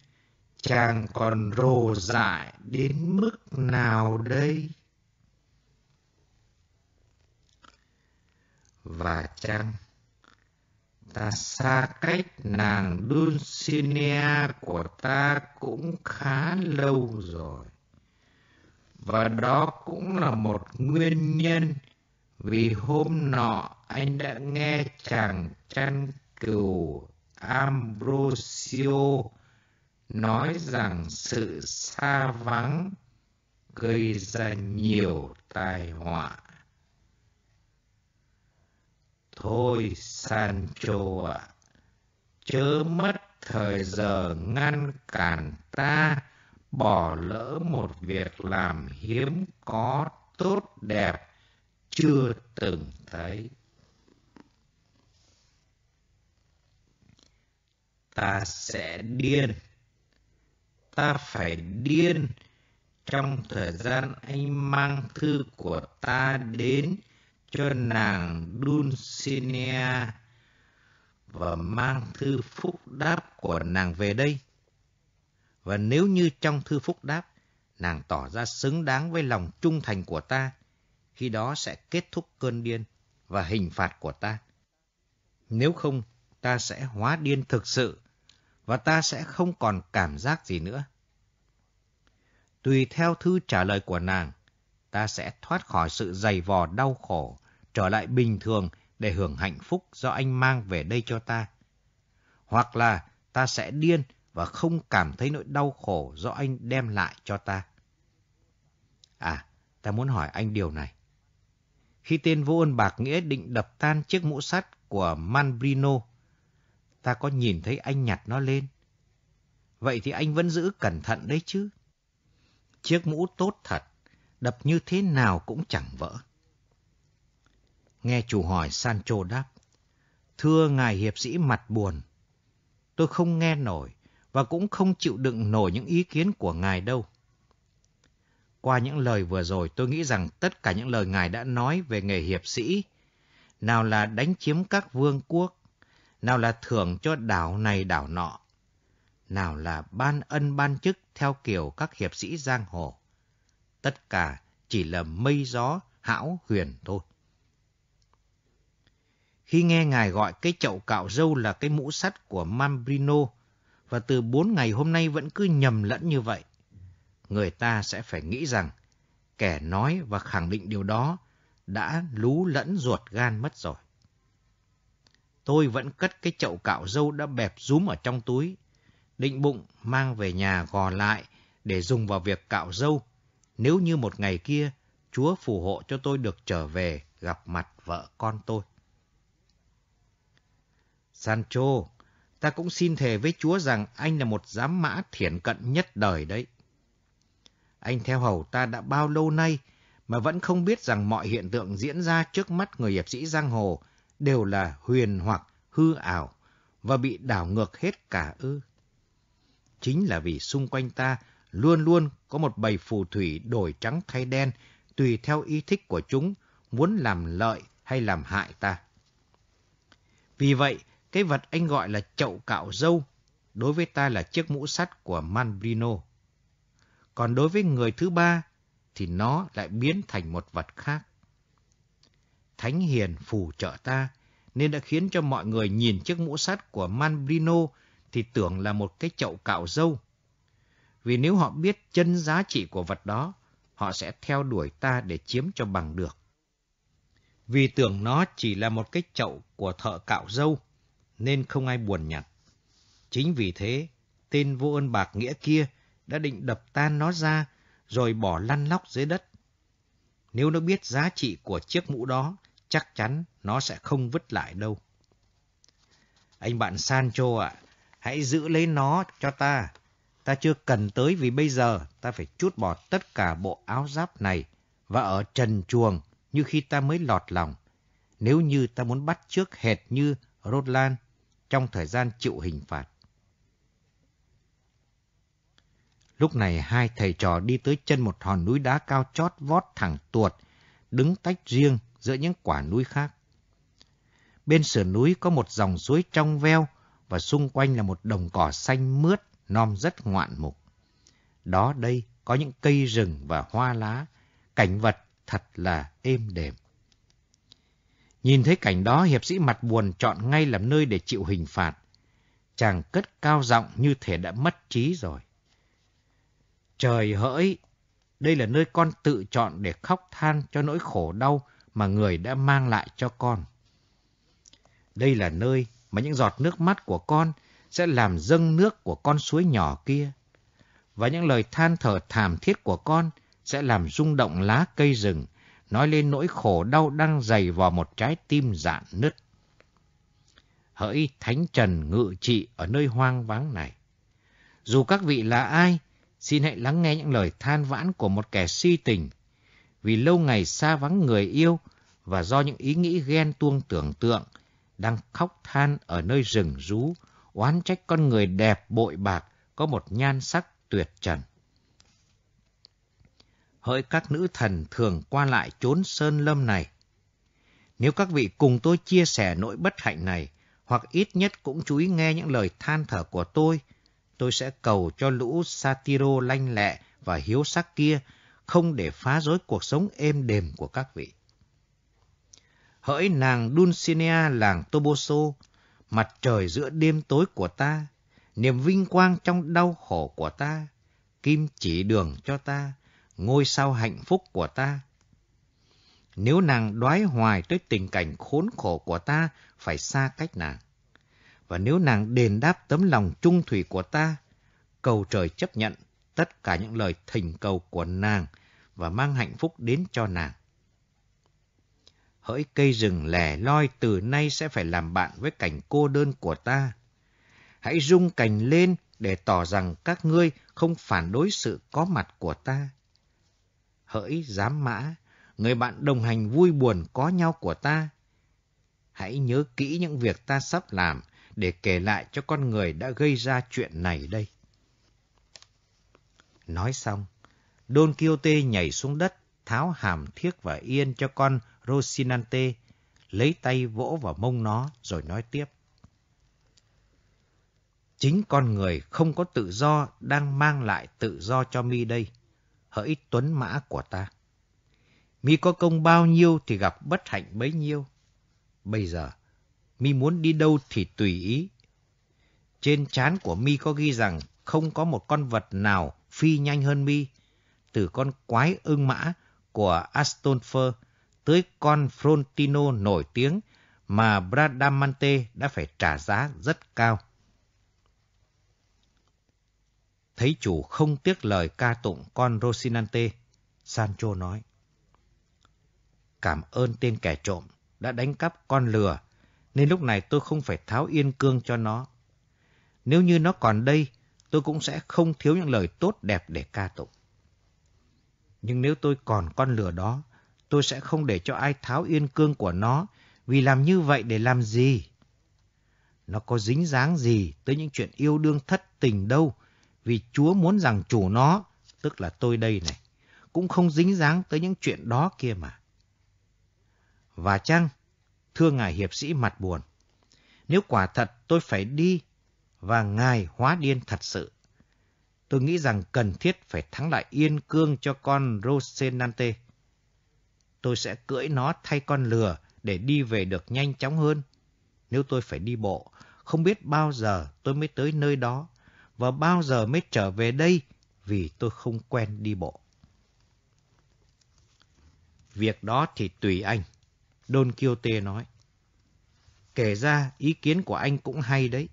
S1: chàng còn rồ dại đến mức nào đây? và chăng ta xa cách nàng Dulcinea của ta cũng khá lâu rồi. Và đó cũng là một nguyên nhân vì hôm nọ anh đã nghe chàng chăn cừu Ambrosio nói rằng sự xa vắng gây ra nhiều tai họa. Thôi Sancho ạ, chớ mất thời giờ ngăn cản ta bỏ lỡ một việc làm hiếm có tốt đẹp chưa từng thấy. Ta sẽ điên. Ta phải điên trong thời gian anh mang thư của ta đến cho nàng Dulcinea và mang thư phúc đáp của nàng về đây. Và nếu như trong thư phúc đáp, nàng tỏ ra xứng đáng với lòng trung thành của ta, khi đó sẽ kết thúc cơn điên và hình phạt của ta. Nếu không, ta sẽ hóa điên thực sự và ta sẽ không còn cảm giác gì nữa. Tùy theo thư trả lời của nàng, ta sẽ thoát khỏi sự dày vò đau khổ trở lại bình thường để hưởng hạnh phúc do anh mang về đây cho ta. Hoặc là ta sẽ điên và không cảm thấy nỗi đau khổ do anh đem lại cho ta. À, ta muốn hỏi anh điều này. Khi tên vô ơn bạc nghĩa định đập tan chiếc mũ sắt của Manbrino, ta có nhìn thấy anh nhặt nó lên. Vậy thì anh vẫn giữ cẩn thận đấy chứ. Chiếc mũ tốt thật, đập như thế nào cũng chẳng vỡ. Nghe chủ hỏi Sancho đáp. Thưa ngài hiệp sĩ mặt buồn, tôi không nghe nổi và cũng không chịu đựng nổi những ý kiến của ngài đâu. Qua những lời vừa rồi, tôi nghĩ rằng tất cả những lời ngài đã nói về nghề hiệp sĩ, nào là đánh chiếm các vương quốc, nào là thưởng cho đảo này đảo nọ, nào là ban ân ban chức theo kiểu các hiệp sĩ giang hồ. Tất cả chỉ là mây gió hão huyền thôi. Khi nghe ngài gọi cái chậu cạo râu là cái mũ sắt của Mambrino, và từ bốn ngày hôm nay vẫn cứ nhầm lẫn như vậy, người ta sẽ phải nghĩ rằng kẻ nói và khẳng định điều đó đã lú lẫn ruột gan mất rồi. Tôi vẫn cất cái chậu cạo râu đã bẹp rúm ở trong túi, định bụng mang về nhà gò lại để dùng vào việc cạo râu, nếu như một ngày kia Chúa phù hộ cho tôi được trở về gặp mặt vợ con tôi. Sancho, ta cũng xin thề với Chúa rằng anh là một giám mã thiển cận nhất đời đấy. Anh theo hầu ta đã bao lâu nay mà vẫn không biết rằng mọi hiện tượng diễn ra trước mắt người hiệp sĩ giang hồ đều là huyền hoặc hư ảo và bị đảo ngược hết cả ư. Chính là vì xung quanh ta luôn luôn có một bầy phù thủy đổi trắng thay đen tùy theo ý thích của chúng muốn làm lợi hay làm hại ta. Vì vậy, cái vật anh gọi là chậu cạo dâu đối với ta là chiếc mũ sắt của Manbrino. Còn đối với người thứ ba thì nó lại biến thành một vật khác. Thánh Hiền phù trợ ta nên đã khiến cho mọi người nhìn chiếc mũ sắt của Manbrino thì tưởng là một cái chậu cạo dâu. Vì nếu họ biết chân giá trị của vật đó, họ sẽ theo đuổi ta để chiếm cho bằng được. Vì tưởng nó chỉ là một cái chậu của thợ cạo dâu, nên không ai buồn nhặt. Chính vì thế, tên vô ơn bạc nghĩa kia đã định đập tan nó ra, rồi bỏ lăn lóc dưới đất. Nếu nó biết giá trị của chiếc mũ đó, chắc chắn nó sẽ không vứt lại đâu. Anh bạn Sancho ạ, hãy giữ lấy nó cho ta. Ta chưa cần tới vì bây giờ ta phải chút bỏ tất cả bộ áo giáp này và ở trần chuồng như khi ta mới lọt lòng. Nếu như ta muốn bắt trước hệt như Roland trong thời gian chịu hình phạt. Lúc này hai thầy trò đi tới chân một hòn núi đá cao chót vót thẳng tuột, đứng tách riêng giữa những quả núi khác. Bên sườn núi có một dòng suối trong veo và xung quanh là một đồng cỏ xanh mướt, non rất ngoạn mục. Đó đây có những cây rừng và hoa lá, cảnh vật thật là êm đềm. Nhìn thấy cảnh đó, hiệp sĩ mặt buồn chọn ngay làm nơi để chịu hình phạt. Chàng cất cao giọng như thể đã mất trí rồi. Trời hỡi! Đây là nơi con tự chọn để khóc than cho nỗi khổ đau mà người đã mang lại cho con. Đây là nơi mà những giọt nước mắt của con sẽ làm dâng nước của con suối nhỏ kia. Và những lời than thở thảm thiết của con sẽ làm rung động lá cây rừng, nói lên nỗi khổ đau đang dày vào một trái tim dạn nứt. Hỡi Thánh Trần ngự trị ở nơi hoang vắng này. Dù các vị là ai, xin hãy lắng nghe những lời than vãn của một kẻ si tình. Vì lâu ngày xa vắng người yêu và do những ý nghĩ ghen tuông tưởng tượng, đang khóc than ở nơi rừng rú, oán trách con người đẹp bội bạc, có một nhan sắc tuyệt trần. Hỡi các nữ thần thường qua lại chốn sơn lâm này. Nếu các vị cùng tôi chia sẻ nỗi bất hạnh này, hoặc ít nhất cũng chú ý nghe những lời than thở của tôi, tôi sẽ cầu cho lũ Satiro lanh lẹ và hiếu sắc kia không để phá rối cuộc sống êm đềm của các vị. Hỡi nàng Dulcinea làng Toboso, mặt trời giữa đêm tối của ta, niềm vinh quang trong đau khổ của ta, kim chỉ đường cho ta, ngôi sao hạnh phúc của ta. Nếu nàng đoái hoài tới tình cảnh khốn khổ của ta, phải xa cách nàng. Và nếu nàng đền đáp tấm lòng trung thủy của ta, cầu trời chấp nhận tất cả những lời thỉnh cầu của nàng và mang hạnh phúc đến cho nàng. Hỡi cây rừng lẻ loi từ nay sẽ phải làm bạn với cảnh cô đơn của ta. Hãy rung cành lên để tỏ rằng các ngươi không phản đối sự có mặt của ta. Hỡi giám mã, người bạn đồng hành vui buồn có nhau của ta. Hãy nhớ kỹ những việc ta sắp làm để kể lại cho con người đã gây ra chuyện này đây. Nói xong, Don Quixote nhảy xuống đất, tháo hàm thiếc và yên cho con Rosinante, lấy tay vỗ vào mông nó rồi nói tiếp. Chính con người không có tự do đang mang lại tự do cho mi đây, hỡi tuấn mã của ta. Mi có công bao nhiêu thì gặp bất hạnh bấy nhiêu. Bây giờ, mi muốn đi đâu thì tùy ý. Trên trán của mi có ghi rằng không có một con vật nào phi nhanh hơn mi, từ con quái ưng mã của Astonfer tới con Frontino nổi tiếng mà Bradamante đã phải trả giá rất cao. Thấy chủ không tiếc lời ca tụng con Rosinante, Sancho nói. Cảm ơn tên kẻ trộm đã đánh cắp con lừa, nên lúc này tôi không phải tháo yên cương cho nó. Nếu như nó còn đây, tôi cũng sẽ không thiếu những lời tốt đẹp để ca tụng. Nhưng nếu tôi còn con lửa đó, tôi sẽ không để cho ai tháo yên cương của nó, vì làm như vậy để làm gì? Nó có dính dáng gì tới những chuyện yêu đương thất tình đâu, vì Chúa muốn rằng chủ nó, tức là tôi đây này, cũng không dính dáng tới những chuyện đó kia mà. Và chăng, thưa ngài hiệp sĩ mặt buồn, nếu quả thật tôi phải đi và ngài hóa điên thật sự, tôi nghĩ rằng cần thiết phải thắng lại yên cương cho con Rosenante. Tôi sẽ cưỡi nó thay con lừa để đi về được nhanh chóng hơn. Nếu tôi phải đi bộ, không biết bao giờ tôi mới tới nơi đó và bao giờ mới trở về đây vì tôi không quen đi bộ. Việc đó thì tùy anh, Don Quixote nói. Kể ra ý kiến của anh cũng hay đấy.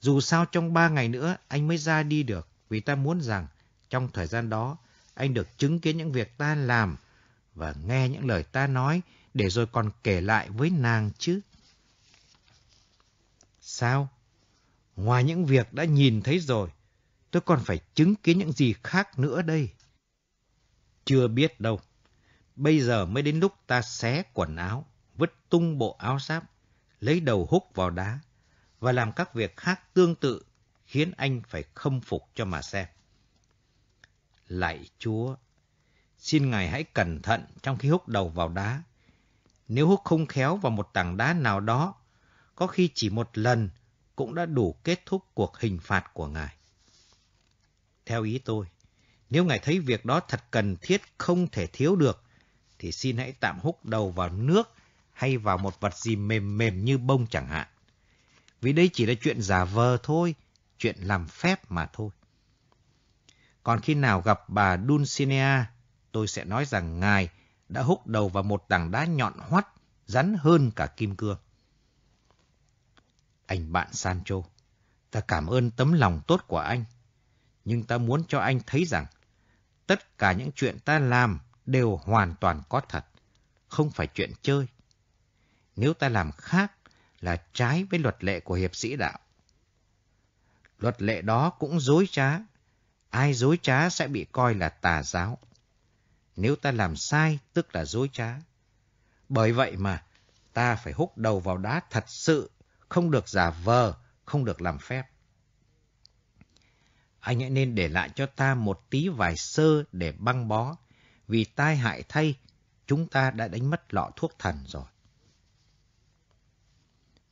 S1: Dù sao trong ba ngày nữa anh mới ra đi được vì ta muốn rằng trong thời gian đó anh được chứng kiến những việc ta làm và nghe những lời ta nói để rồi còn kể lại với nàng chứ. Sao? Ngoài những việc đã nhìn thấy rồi, tôi còn phải chứng kiến những gì khác nữa đây. Chưa biết đâu. Bây giờ mới đến lúc ta xé quần áo, vứt tung bộ áo giáp, lấy đầu húc vào đá và làm các việc khác tương tự khiến anh phải khâm phục cho mà xem. Lạy Chúa, xin Ngài hãy cẩn thận trong khi húc đầu vào đá. Nếu húc không khéo vào một tảng đá nào đó, có khi chỉ một lần cũng đã đủ kết thúc cuộc hình phạt của Ngài. Theo ý tôi, nếu Ngài thấy việc đó thật cần thiết không thể thiếu được, thì xin hãy tạm húc đầu vào nước hay vào một vật gì mềm mềm như bông chẳng hạn. Vì đây chỉ là chuyện giả vờ thôi, chuyện làm phép mà thôi. Còn khi nào gặp bà Dulcinea, tôi sẽ nói rằng Ngài đã húc đầu vào một tảng đá nhọn hoắt, rắn hơn cả kim cương. Anh bạn Sancho, ta cảm ơn tấm lòng tốt của anh. Nhưng ta muốn cho anh thấy rằng tất cả những chuyện ta làm đều hoàn toàn có thật, không phải chuyện chơi. Nếu ta làm khác là trái với luật lệ của hiệp sĩ đạo. Luật lệ đó cũng dối trá. Ai dối trá sẽ bị coi là tà giáo. Nếu ta làm sai, tức là dối trá. Bởi vậy mà, ta phải húc đầu vào đá thật sự, không được giả vờ, không được làm phép. Anh hãy nên để lại cho ta một tí vài sơ để băng bó, vì tai hại thay, chúng ta đã đánh mất lọ thuốc thần rồi.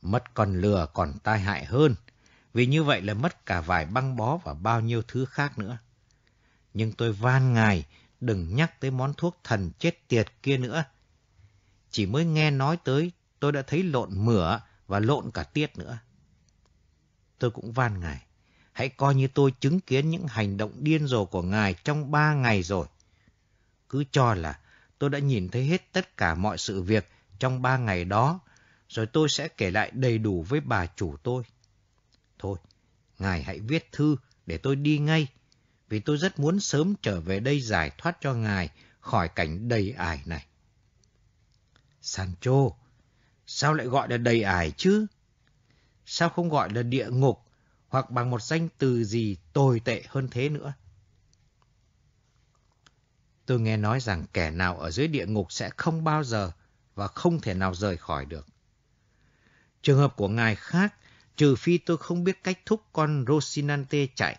S1: Mất con lừa còn tai hại hơn, vì như vậy là mất cả vài băng bó và bao nhiêu thứ khác nữa. Nhưng tôi van ngài đừng nhắc tới món thuốc thần chết tiệt kia nữa. Chỉ mới nghe nói tới, tôi đã thấy lộn mửa và lộn cả tiết nữa. Tôi cũng van ngài, hãy coi như tôi chứng kiến những hành động điên rồ của ngài trong ba ngày rồi. Cứ cho là tôi đã nhìn thấy hết tất cả mọi sự việc trong ba ngày đó, rồi tôi sẽ kể lại đầy đủ với bà chủ tôi. Thôi, ngài hãy viết thư để tôi đi ngay, vì tôi rất muốn sớm trở về đây giải thoát cho ngài khỏi cảnh đầy ải này. Sancho, sao lại gọi là đầy ải chứ? Sao không gọi là địa ngục hoặc bằng một danh từ gì tồi tệ hơn thế nữa? Tôi nghe nói rằng kẻ nào ở dưới địa ngục sẽ không bao giờ và không thể nào rời khỏi được. Trường hợp của ngài khác, trừ phi tôi không biết cách thúc con Rosinante chạy,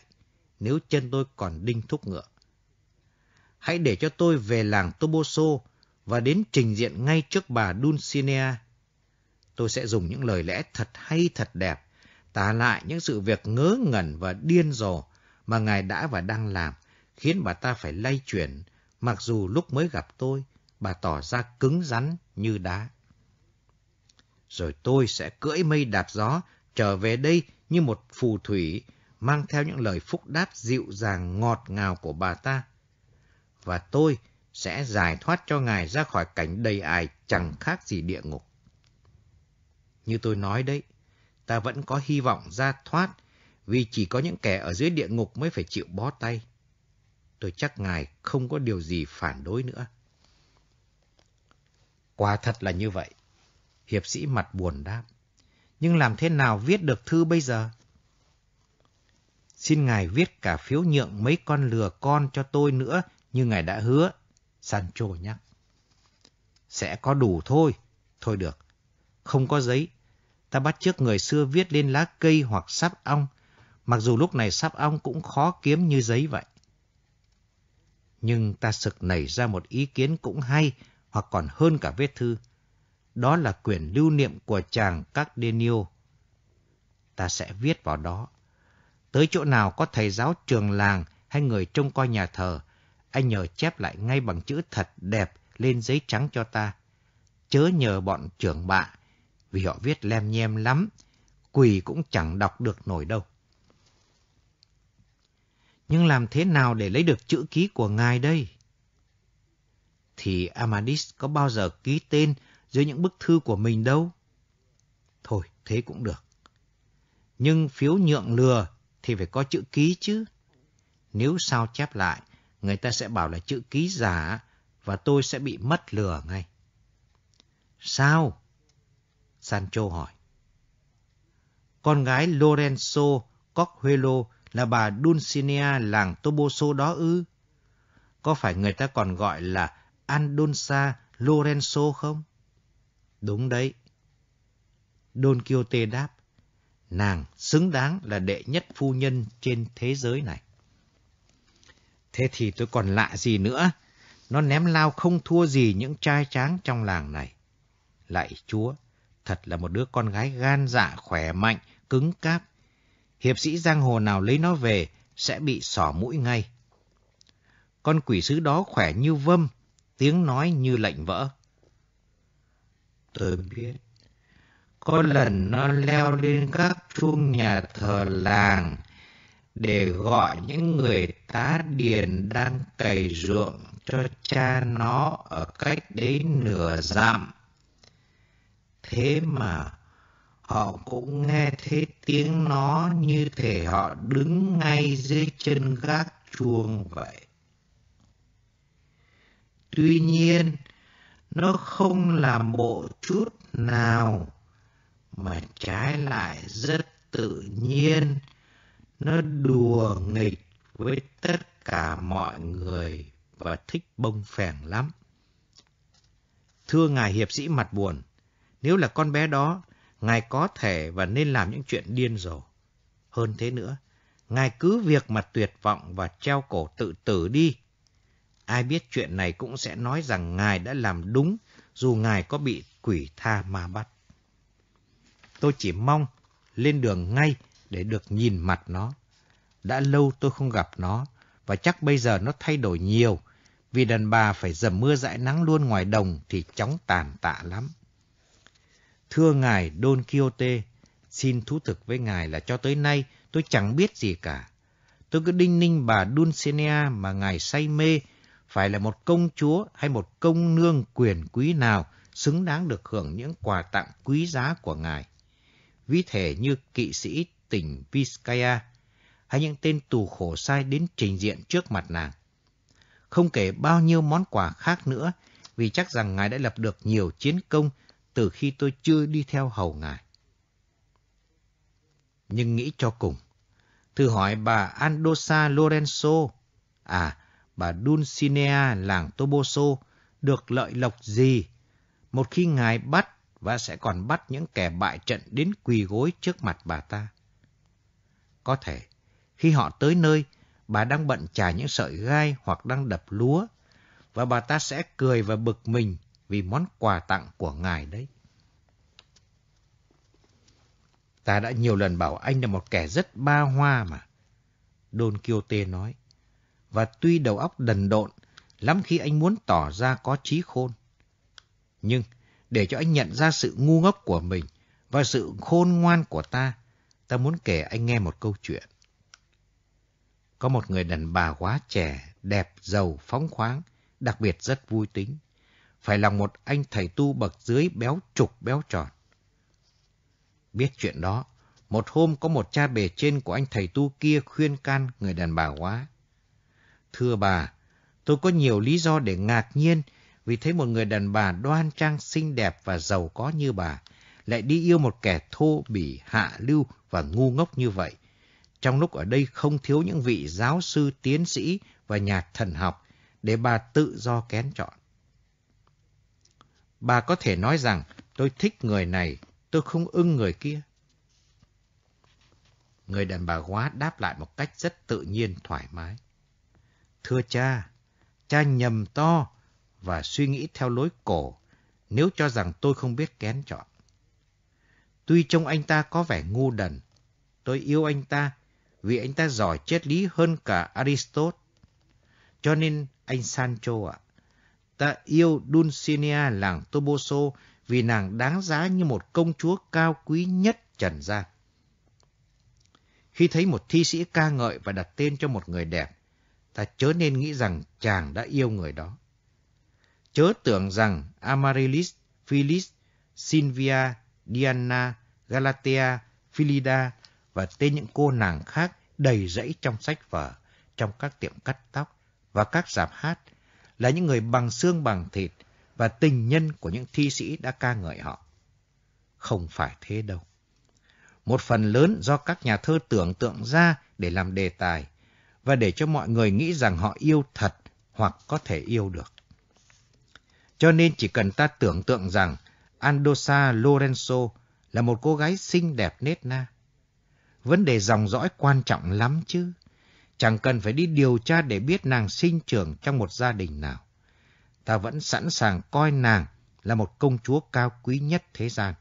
S1: nếu chân tôi còn đinh thúc ngựa. Hãy để cho tôi về làng Toboso và đến trình diện ngay trước bà Dulcinea. Tôi sẽ dùng những lời lẽ thật hay thật đẹp Tả lại những sự việc ngớ ngẩn và điên rồ mà ngài đã và đang làm, khiến bà ta phải lay chuyển, mặc dù lúc mới gặp tôi, bà tỏ ra cứng rắn như đá. Rồi tôi sẽ cưỡi mây đạp gió, trở về đây như một phù thủy, mang theo những lời phúc đáp dịu dàng ngọt ngào của bà ta. Và tôi sẽ giải thoát cho ngài ra khỏi cảnh đầy ải chẳng khác gì địa ngục. Như tôi nói đấy, ta vẫn có hy vọng ra thoát, vì chỉ có những kẻ ở dưới địa ngục mới phải chịu bó tay. Tôi chắc ngài không có điều gì phản đối nữa. Quả thật là như vậy. Hiệp sĩ mặt buồn đáp. Nhưng làm thế nào viết được thư bây giờ? Xin ngài viết cả phiếu nhượng mấy con lừa con cho tôi nữa, như ngài đã hứa. Sancho nhắc. Sẽ có đủ thôi. Thôi được. Không có giấy. Ta bắt trước người xưa viết lên lá cây hoặc sáp ong. Mặc dù lúc này sáp ong cũng khó kiếm như giấy vậy. Nhưng ta sực nảy ra một ý kiến cũng hay, hoặc còn hơn cả vết thư. Đó là quyển lưu niệm của chàng các Denio. Ta sẽ viết vào đó. Tới chỗ nào có thầy giáo trường làng hay người trông coi nhà thờ, anh nhờ chép lại ngay bằng chữ thật đẹp lên giấy trắng cho ta. Chớ nhờ bọn trưởng bạ, vì họ viết lem nhem lắm, quỳ cũng chẳng đọc được nổi đâu. Nhưng làm thế nào để lấy được chữ ký của ngài đây? Thì Amadis có bao giờ ký tên dưới những bức thư của mình đâu. Thôi, thế cũng được. Nhưng phiếu nhượng lừa thì phải có chữ ký chứ. Nếu sao chép lại, người ta sẽ bảo là chữ ký giả và tôi sẽ bị mất lừa ngay. Sao? Sancho hỏi. Con gái Lorenzo Cochuelo là bà Dulcinea làng Toboso đó ư? Có phải người ta còn gọi là Andonsa Lorenzo không? Đúng đấy. Don Quixote đáp, nàng xứng đáng là đệ nhất phu nhân trên thế giới này. Thế thì tôi còn lạ gì nữa? Nó ném lao không thua gì những trai tráng trong làng này. Lạy chúa, thật là một đứa con gái gan dạ, khỏe mạnh, cứng cáp. Hiệp sĩ giang hồ nào lấy nó về sẽ bị sỏ mũi ngay. Con quỷ sứ đó khỏe như vâm, tiếng nói như lệnh vỡ. Tôi biết. Có lần nó leo lên các chuông nhà thờ làng để gọi những người tá điền đang cày ruộng cho cha nó ở cách đấy nửa dặm. Thế mà họ cũng nghe thấy tiếng nó như thể họ đứng ngay dưới chân gác chuông vậy. Tuy nhiên, nó không làm bộ chút nào, mà trái lại rất tự nhiên. Nó đùa nghịch với tất cả mọi người và thích bông phèn lắm. Thưa ngài hiệp sĩ mặt buồn, nếu là con bé đó, ngài có thể và nên làm những chuyện điên rồ. Hơn thế nữa, ngài cứ việc mà tuyệt vọng và treo cổ tự tử đi ai biết chuyện này cũng sẽ nói rằng ngài đã làm đúng dù ngài có bị quỷ tha ma bắt. Tôi chỉ mong lên đường ngay để được nhìn mặt nó. Đã lâu tôi không gặp nó, và chắc bây giờ nó thay đổi nhiều, vì đàn bà phải dầm mưa dãi nắng luôn ngoài đồng thì chóng tàn tạ lắm. Thưa ngài Don Quixote, xin thú thực với ngài là cho tới nay tôi chẳng biết gì cả. Tôi cứ đinh ninh bà Dulcinea mà ngài say mê phải là một công chúa hay một công nương quyền quý nào xứng đáng được hưởng những quà tặng quý giá của ngài. Ví thể như kỵ sĩ tỉnh Vizcaya hay những tên tù khổ sai đến trình diện trước mặt nàng. Không kể bao nhiêu món quà khác nữa, vì chắc rằng ngài đã lập được nhiều chiến công từ khi tôi chưa đi theo hầu ngài. Nhưng nghĩ cho cùng, thử hỏi bà Andosa Lorenzo, à, bà Dulcinea làng Toboso được lợi lộc gì một khi ngài bắt và sẽ còn bắt những kẻ bại trận đến quỳ gối trước mặt bà ta. Có thể, khi họ tới nơi, bà đang bận trải những sợi gai hoặc đang đập lúa, và bà ta sẽ cười và bực mình vì món quà tặng của ngài đấy. Ta đã nhiều lần bảo anh là một kẻ rất ba hoa mà. Don Quixote nói. Và tuy đầu óc đần độn, lắm khi anh muốn tỏ ra có trí khôn. Nhưng, để cho anh nhận ra sự ngu ngốc của mình và sự khôn ngoan của ta, ta muốn kể anh nghe một câu chuyện. Có một người đàn bà quá trẻ, đẹp, giàu, phóng khoáng, đặc biệt rất vui tính. Phải là một anh thầy tu bậc dưới béo trục béo tròn. Biết chuyện đó, một hôm có một cha bề trên của anh thầy tu kia khuyên can người đàn bà quá. Thưa bà, tôi có nhiều lý do để ngạc nhiên vì thấy một người đàn bà đoan trang xinh đẹp và giàu có như bà lại đi yêu một kẻ thô bỉ, hạ lưu và ngu ngốc như vậy. Trong lúc ở đây không thiếu những vị giáo sư, tiến sĩ và nhà thần học để bà tự do kén chọn. Bà có thể nói rằng tôi thích người này, tôi không ưng người kia. Người đàn bà hóa đáp lại một cách rất tự nhiên, thoải mái. Thưa cha, cha nhầm to và suy nghĩ theo lối cổ nếu cho rằng tôi không biết kén chọn. Tuy trông anh ta có vẻ ngu đần, tôi yêu anh ta vì anh ta giỏi triết lý hơn cả Aristotle. Cho nên, anh Sancho ạ, ta yêu Dulcinea làng Toboso vì nàng đáng giá như một công chúa cao quý nhất trần gian. Khi thấy một thi sĩ ca ngợi và đặt tên cho một người đẹp, ta chớ nên nghĩ rằng chàng đã yêu người đó. Chớ tưởng rằng Amaryllis, Phyllis, Sylvia, Diana, Galatea, Philida và tên những cô nàng khác đầy rẫy trong sách vở, trong các tiệm cắt tóc và các dạp hát là những người bằng xương bằng thịt và tình nhân của những thi sĩ đã ca ngợi họ. Không phải thế đâu. Một phần lớn do các nhà thơ tưởng tượng ra để làm đề tài và để cho mọi người nghĩ rằng họ yêu thật hoặc có thể yêu được. Cho nên chỉ cần ta tưởng tượng rằng Andosa Lorenzo là một cô gái xinh đẹp nết na. Vấn đề dòng dõi quan trọng lắm chứ. Chẳng cần phải đi điều tra để biết nàng sinh trưởng trong một gia đình nào. Ta vẫn sẵn sàng coi nàng là một công chúa cao quý nhất thế gian.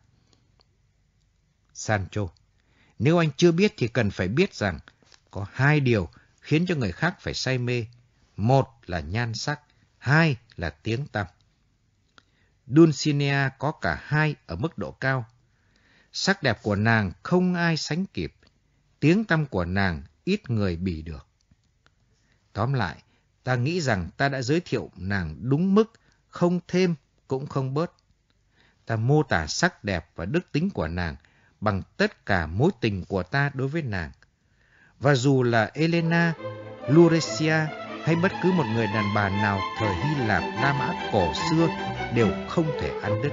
S1: Sancho, nếu anh chưa biết thì cần phải biết rằng có hai điều khiến cho người khác phải say mê. Một là nhan sắc, hai là tiếng tăm. Dulcinea có cả hai ở mức độ cao. Sắc đẹp của nàng không ai sánh kịp, tiếng tăm của nàng ít người bì được. Tóm lại, ta nghĩ rằng ta đã giới thiệu nàng đúng mức, không thêm cũng không bớt. Ta mô tả sắc đẹp và đức tính của nàng bằng tất cả mối tình của ta đối với nàng. Và dù là Elena, Lucrecia hay bất cứ một người đàn bà nào thời Hy Lạp La Mã cổ xưa đều không thể ăn đứt.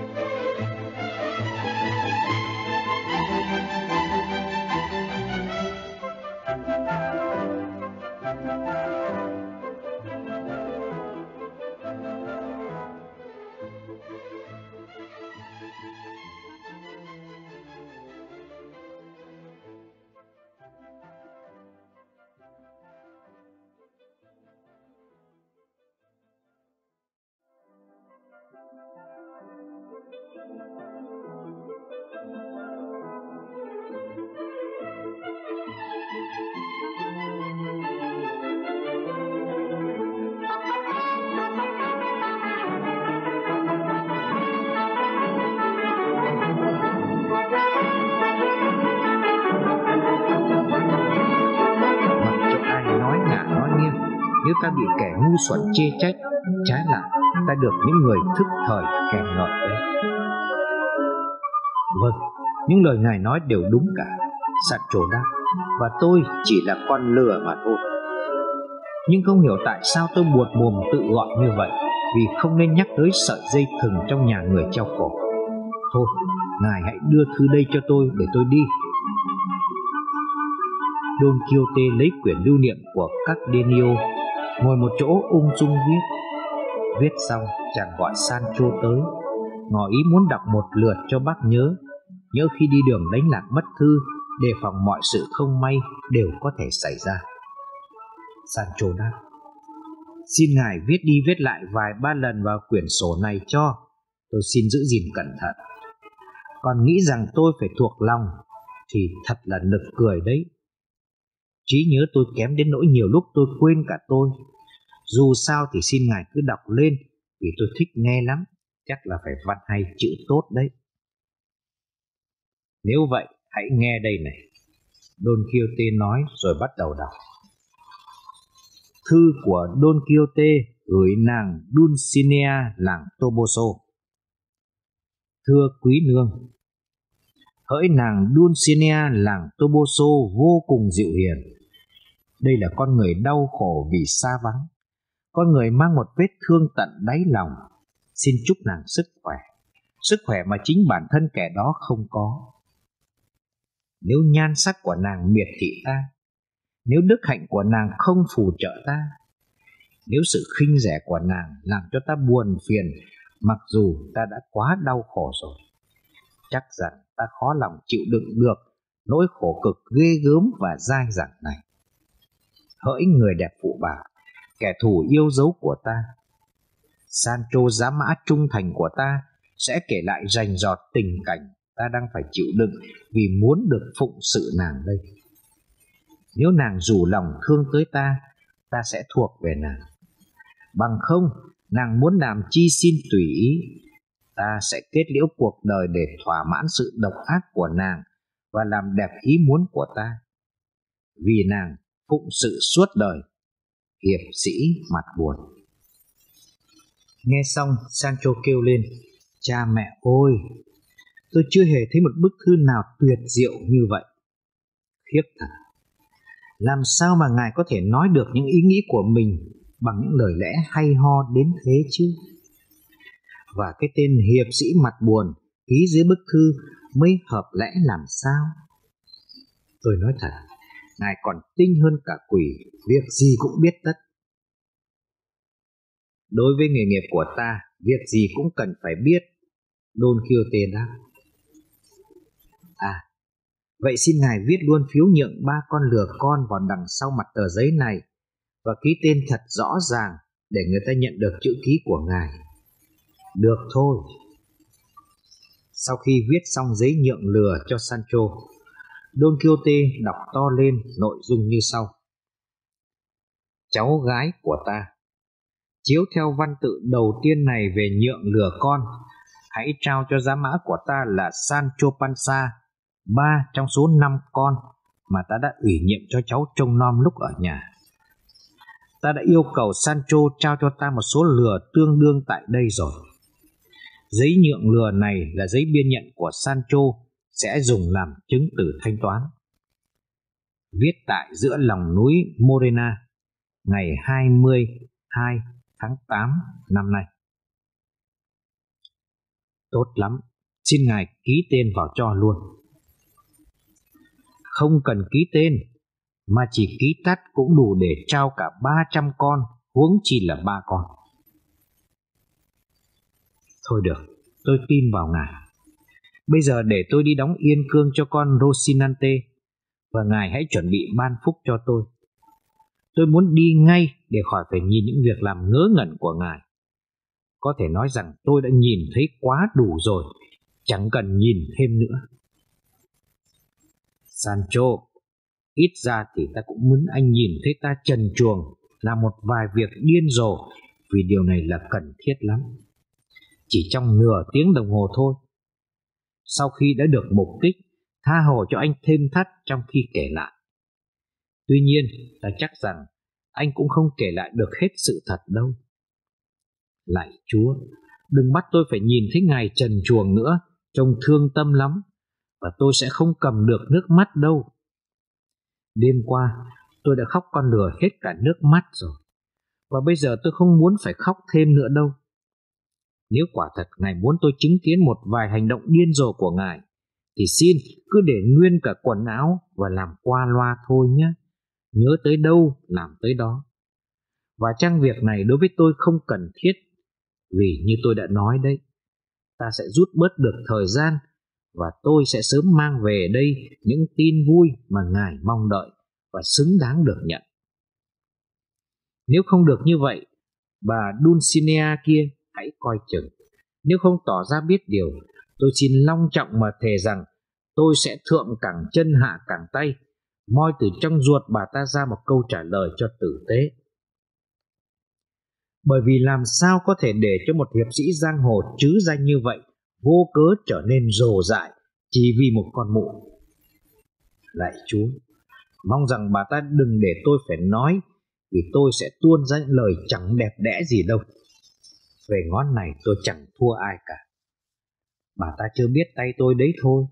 S1: Ngu xuẩn chê trách trái lại, ta được những người thức thời khen ngợi đấy. Vâng những lời ngài nói đều đúng cả. Sạt trổ đáp, và tôi chỉ là con lừa mà thôi. Nhưng không hiểu tại sao tôi buột mồm tự gọi như vậy, vì không nên nhắc tới sợi dây thừng trong nhà người treo cổ. Thôi, ngài hãy đưa thư đây cho tôi để tôi đi. Don Quixote lấy quyển lưu niệm của các Denio ngồi một chỗ ung dung viết. Viết xong, chàng gọi Sancho tới, ngỏ ý muốn đọc một lượt cho bác nhớ, nhớ khi đi đường đánh lạc mất thư, đề phòng mọi sự không may đều có thể xảy ra. Sancho đáp, xin ngài viết đi viết lại vài ba lần vào quyển sổ này cho, tôi xin giữ gìn cẩn thận. Còn nghĩ rằng tôi phải thuộc lòng, thì thật là nực cười đấy. Trí nhớ tôi kém đến nỗi nhiều lúc tôi quên cả tôi. Dù sao thì xin ngài cứ đọc lên vì tôi thích nghe lắm, chắc là phải văn hay chữ tốt đấy. Nếu vậy, hãy nghe đây này. Don Quixote nói rồi bắt đầu đọc. Thư của Don Quixote gửi nàng Dulcinea làng Toboso. Thưa quý nương, hỡi nàng Dulcinea làng Toboso vô cùng dịu hiền. Đây là con người đau khổ vì xa vắng, con người mang một vết thương tận đáy lòng. Xin chúc nàng sức khỏe, sức khỏe mà chính bản thân kẻ đó không có. Nếu nhan sắc của nàng miệt thị ta, nếu đức hạnh của nàng không phù trợ ta, nếu sự khinh rẻ của nàng làm cho ta buồn phiền mặc dù ta đã quá đau khổ rồi chắc rằng ta khó lòng chịu đựng được nỗi khổ cực ghê gớm và dai dẳng này hỡi người đẹp phụ bà kẻ thù yêu dấu của ta sancho giá mã trung thành của ta sẽ kể lại rành rọt tình cảnh ta đang phải chịu đựng vì muốn được phụng sự nàng đây nếu nàng rủ lòng thương tới ta ta sẽ thuộc về nàng Bằng không, nàng muốn làm chi xin tùy ý. Ta sẽ kết liễu cuộc đời để thỏa mãn sự độc ác của nàng và làm đẹp ý muốn của ta. Vì nàng phụng sự suốt đời, hiệp sĩ mặt buồn. Nghe xong, Sancho kêu lên, cha mẹ ôi, tôi chưa hề thấy một bức thư nào tuyệt diệu như vậy. Khiếp thật, làm sao mà ngài có thể nói được những ý nghĩ của mình bằng những lời lẽ hay ho đến thế chứ. Và cái tên hiệp sĩ mặt buồn ký dưới bức thư mới hợp lẽ làm sao? Tôi nói thật, ngài còn tinh hơn cả quỷ, việc gì cũng biết tất. Đối với nghề nghiệp của ta, việc gì cũng cần phải biết. Don tên đáp. À, vậy xin ngài viết luôn phiếu nhượng ba con lừa con vào đằng sau mặt tờ giấy này và ký tên thật rõ ràng để người ta nhận được chữ ký của ngài. Được thôi. Sau khi viết xong giấy nhượng lừa cho Sancho, Don Quixote đọc to lên nội dung như sau. Cháu gái của ta, chiếu theo văn tự đầu tiên này về nhượng lừa con, hãy trao cho giá mã của ta là Sancho Panza, ba trong số năm con mà ta đã ủy nhiệm cho cháu trông nom lúc ở nhà ta đã yêu cầu Sancho trao cho ta một số lừa tương đương tại đây rồi. Giấy nhượng lừa này là giấy biên nhận của Sancho sẽ dùng làm chứng từ thanh toán. Viết tại giữa lòng núi Morena ngày 22 tháng 8 năm nay. Tốt lắm, xin ngài ký tên vào cho luôn. Không cần ký tên, mà chỉ ký tắt cũng đủ để trao cả 300 con, huống chi là ba con. Thôi được, tôi tin vào ngài. Bây giờ để tôi đi đóng yên cương cho con Rosinante và ngài hãy chuẩn bị ban phúc cho tôi. Tôi muốn đi ngay để khỏi phải nhìn những việc làm ngớ ngẩn của ngài. Có thể nói rằng tôi đã nhìn thấy quá đủ rồi, chẳng cần nhìn thêm nữa. Sancho, Ít ra thì ta cũng muốn anh nhìn thấy ta trần chuồng làm một vài việc điên rồ vì điều này là cần thiết lắm. Chỉ trong nửa tiếng đồng hồ thôi. Sau khi đã được mục đích, tha hồ cho anh thêm thắt trong khi kể lại. Tuy nhiên, ta chắc rằng anh cũng không kể lại được hết sự thật đâu. Lạy Chúa, đừng bắt tôi phải nhìn thấy ngài trần chuồng nữa, trông thương tâm lắm, và tôi sẽ không cầm được nước mắt đâu. Đêm qua, tôi đã khóc con lừa hết cả nước mắt rồi. Và bây giờ tôi không muốn phải khóc thêm nữa đâu. Nếu quả thật Ngài muốn tôi chứng kiến một vài hành động điên rồ của Ngài, thì xin cứ để nguyên cả quần áo và làm qua loa thôi nhé. Nhớ tới đâu làm tới đó. Và trang việc này đối với tôi không cần thiết, vì như tôi đã nói đấy, ta sẽ rút bớt được thời gian và tôi sẽ sớm mang về đây những tin vui mà Ngài mong đợi và xứng đáng được nhận. Nếu không được như vậy, bà Dulcinea kia hãy coi chừng. Nếu không tỏ ra biết điều, tôi xin long trọng mà thề rằng tôi sẽ thượng cẳng chân hạ cẳng tay, moi từ trong ruột bà ta ra một câu trả lời cho tử tế. Bởi vì làm sao có thể để cho một hiệp sĩ giang hồ chứ danh như vậy vô cớ trở nên rồ dại chỉ vì một con mụ. lại Chúa, mong rằng bà ta đừng để tôi phải nói vì tôi sẽ tuôn ra những lời chẳng đẹp đẽ gì đâu. Về ngón này tôi chẳng thua ai cả. Bà ta chưa biết tay tôi đấy thôi.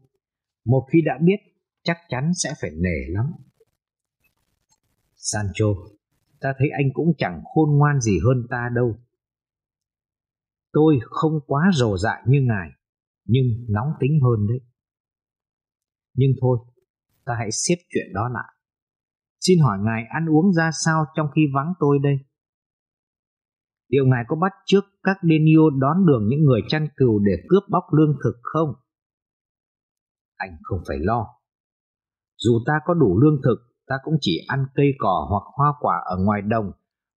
S1: Một khi đã biết, chắc chắn sẽ phải nể lắm. Sancho, ta thấy anh cũng chẳng khôn ngoan gì hơn ta đâu. Tôi không quá rồ dại như ngài, nhưng nóng tính hơn đấy. Nhưng thôi, ta hãy xếp chuyện đó lại. Xin hỏi ngài ăn uống ra sao trong khi vắng tôi đây? Liệu ngài có bắt trước các Denio đón đường những người chăn cừu để cướp bóc lương thực không? Anh không phải lo. Dù ta có đủ lương thực, ta cũng chỉ ăn cây cỏ hoặc hoa quả ở ngoài đồng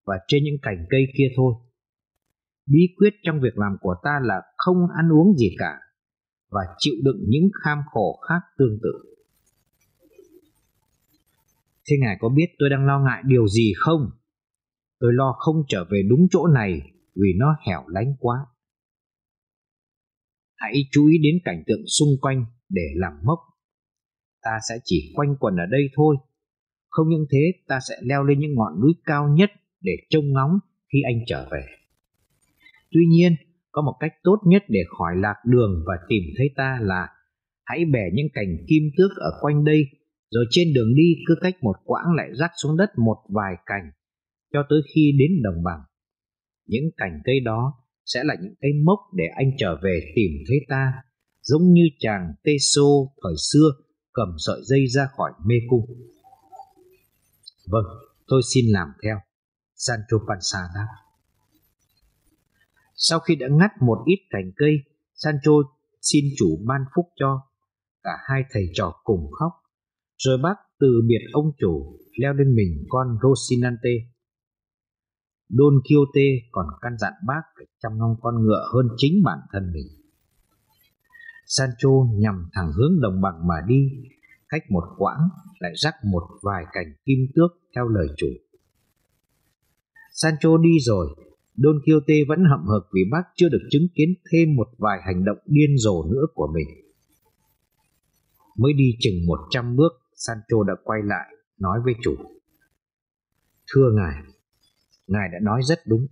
S1: và trên những cành cây kia thôi. Bí quyết trong việc làm của ta là không ăn uống gì cả và chịu đựng những kham khổ khác tương tự. Thế ngài có biết tôi đang lo ngại điều gì không? Tôi lo không trở về đúng chỗ này vì nó hẻo lánh quá. Hãy chú ý đến cảnh tượng xung quanh để làm mốc. Ta sẽ chỉ quanh quần ở đây thôi. Không những thế ta sẽ leo lên những ngọn núi cao nhất để trông ngóng khi anh trở về. Tuy nhiên, có một cách tốt nhất để khỏi lạc đường và tìm thấy ta là hãy bẻ những cành kim tước ở quanh đây rồi trên đường đi cứ cách một quãng lại rắc xuống đất một vài cành cho tới khi đến đồng bằng. Những cành cây đó sẽ là những cây mốc để anh trở về tìm thấy ta, giống như chàng tê xô thời xưa cầm sợi dây ra khỏi mê cung. Vâng, tôi xin làm theo. Sancho Panza đáp. Sau khi đã ngắt một ít cành cây, Sancho xin chủ ban phúc cho. Cả hai thầy trò cùng khóc. Rồi bác từ biệt ông chủ, leo lên mình con Rosinante. Don Quixote còn căn dặn bác phải chăm nom con ngựa hơn chính bản thân mình. Sancho nhằm thẳng hướng đồng bằng mà đi, cách một quãng lại rắc một vài cành kim tước theo lời chủ. Sancho đi rồi, Don Quixote vẫn hậm hực vì bác chưa được chứng kiến thêm một vài hành động điên rồ nữa của mình. Mới đi chừng một trăm bước, Sancho đã quay lại, nói với chủ. Thưa ngài, ngài đã nói rất đúng.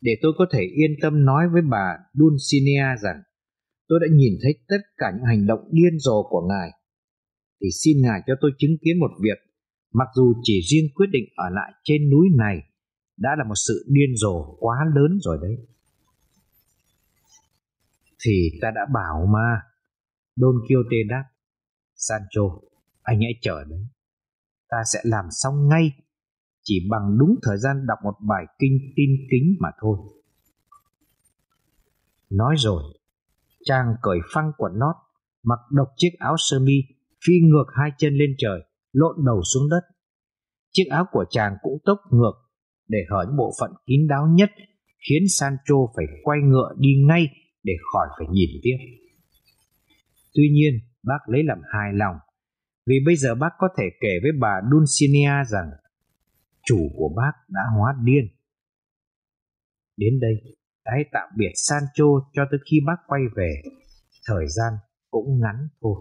S1: Để tôi có thể yên tâm nói với bà Dulcinea rằng tôi đã nhìn thấy tất cả những hành động điên rồ của ngài, thì xin ngài cho tôi chứng kiến một việc, mặc dù chỉ riêng quyết định ở lại trên núi này đã là một sự điên rồ quá lớn rồi đấy. Thì ta đã bảo mà, Don Quixote đáp. Sancho, anh hãy chờ đấy. Ta sẽ làm xong ngay, chỉ bằng đúng thời gian đọc một bài kinh tin kính mà thôi. Nói rồi, chàng cởi phăng quần nót, mặc độc chiếc áo sơ mi, phi ngược hai chân lên trời, lộn đầu xuống đất. Chiếc áo của chàng cũng tốc ngược để hở những bộ phận kín đáo nhất, khiến Sancho phải quay ngựa đi ngay để khỏi phải nhìn tiếp. Tuy nhiên, bác lấy làm hài lòng, vì bây giờ bác có thể kể với bà Dulcinea rằng chủ của bác đã hóa điên. Đến đây, hãy tạm biệt Sancho cho tới khi bác quay về, thời gian cũng ngắn thôi.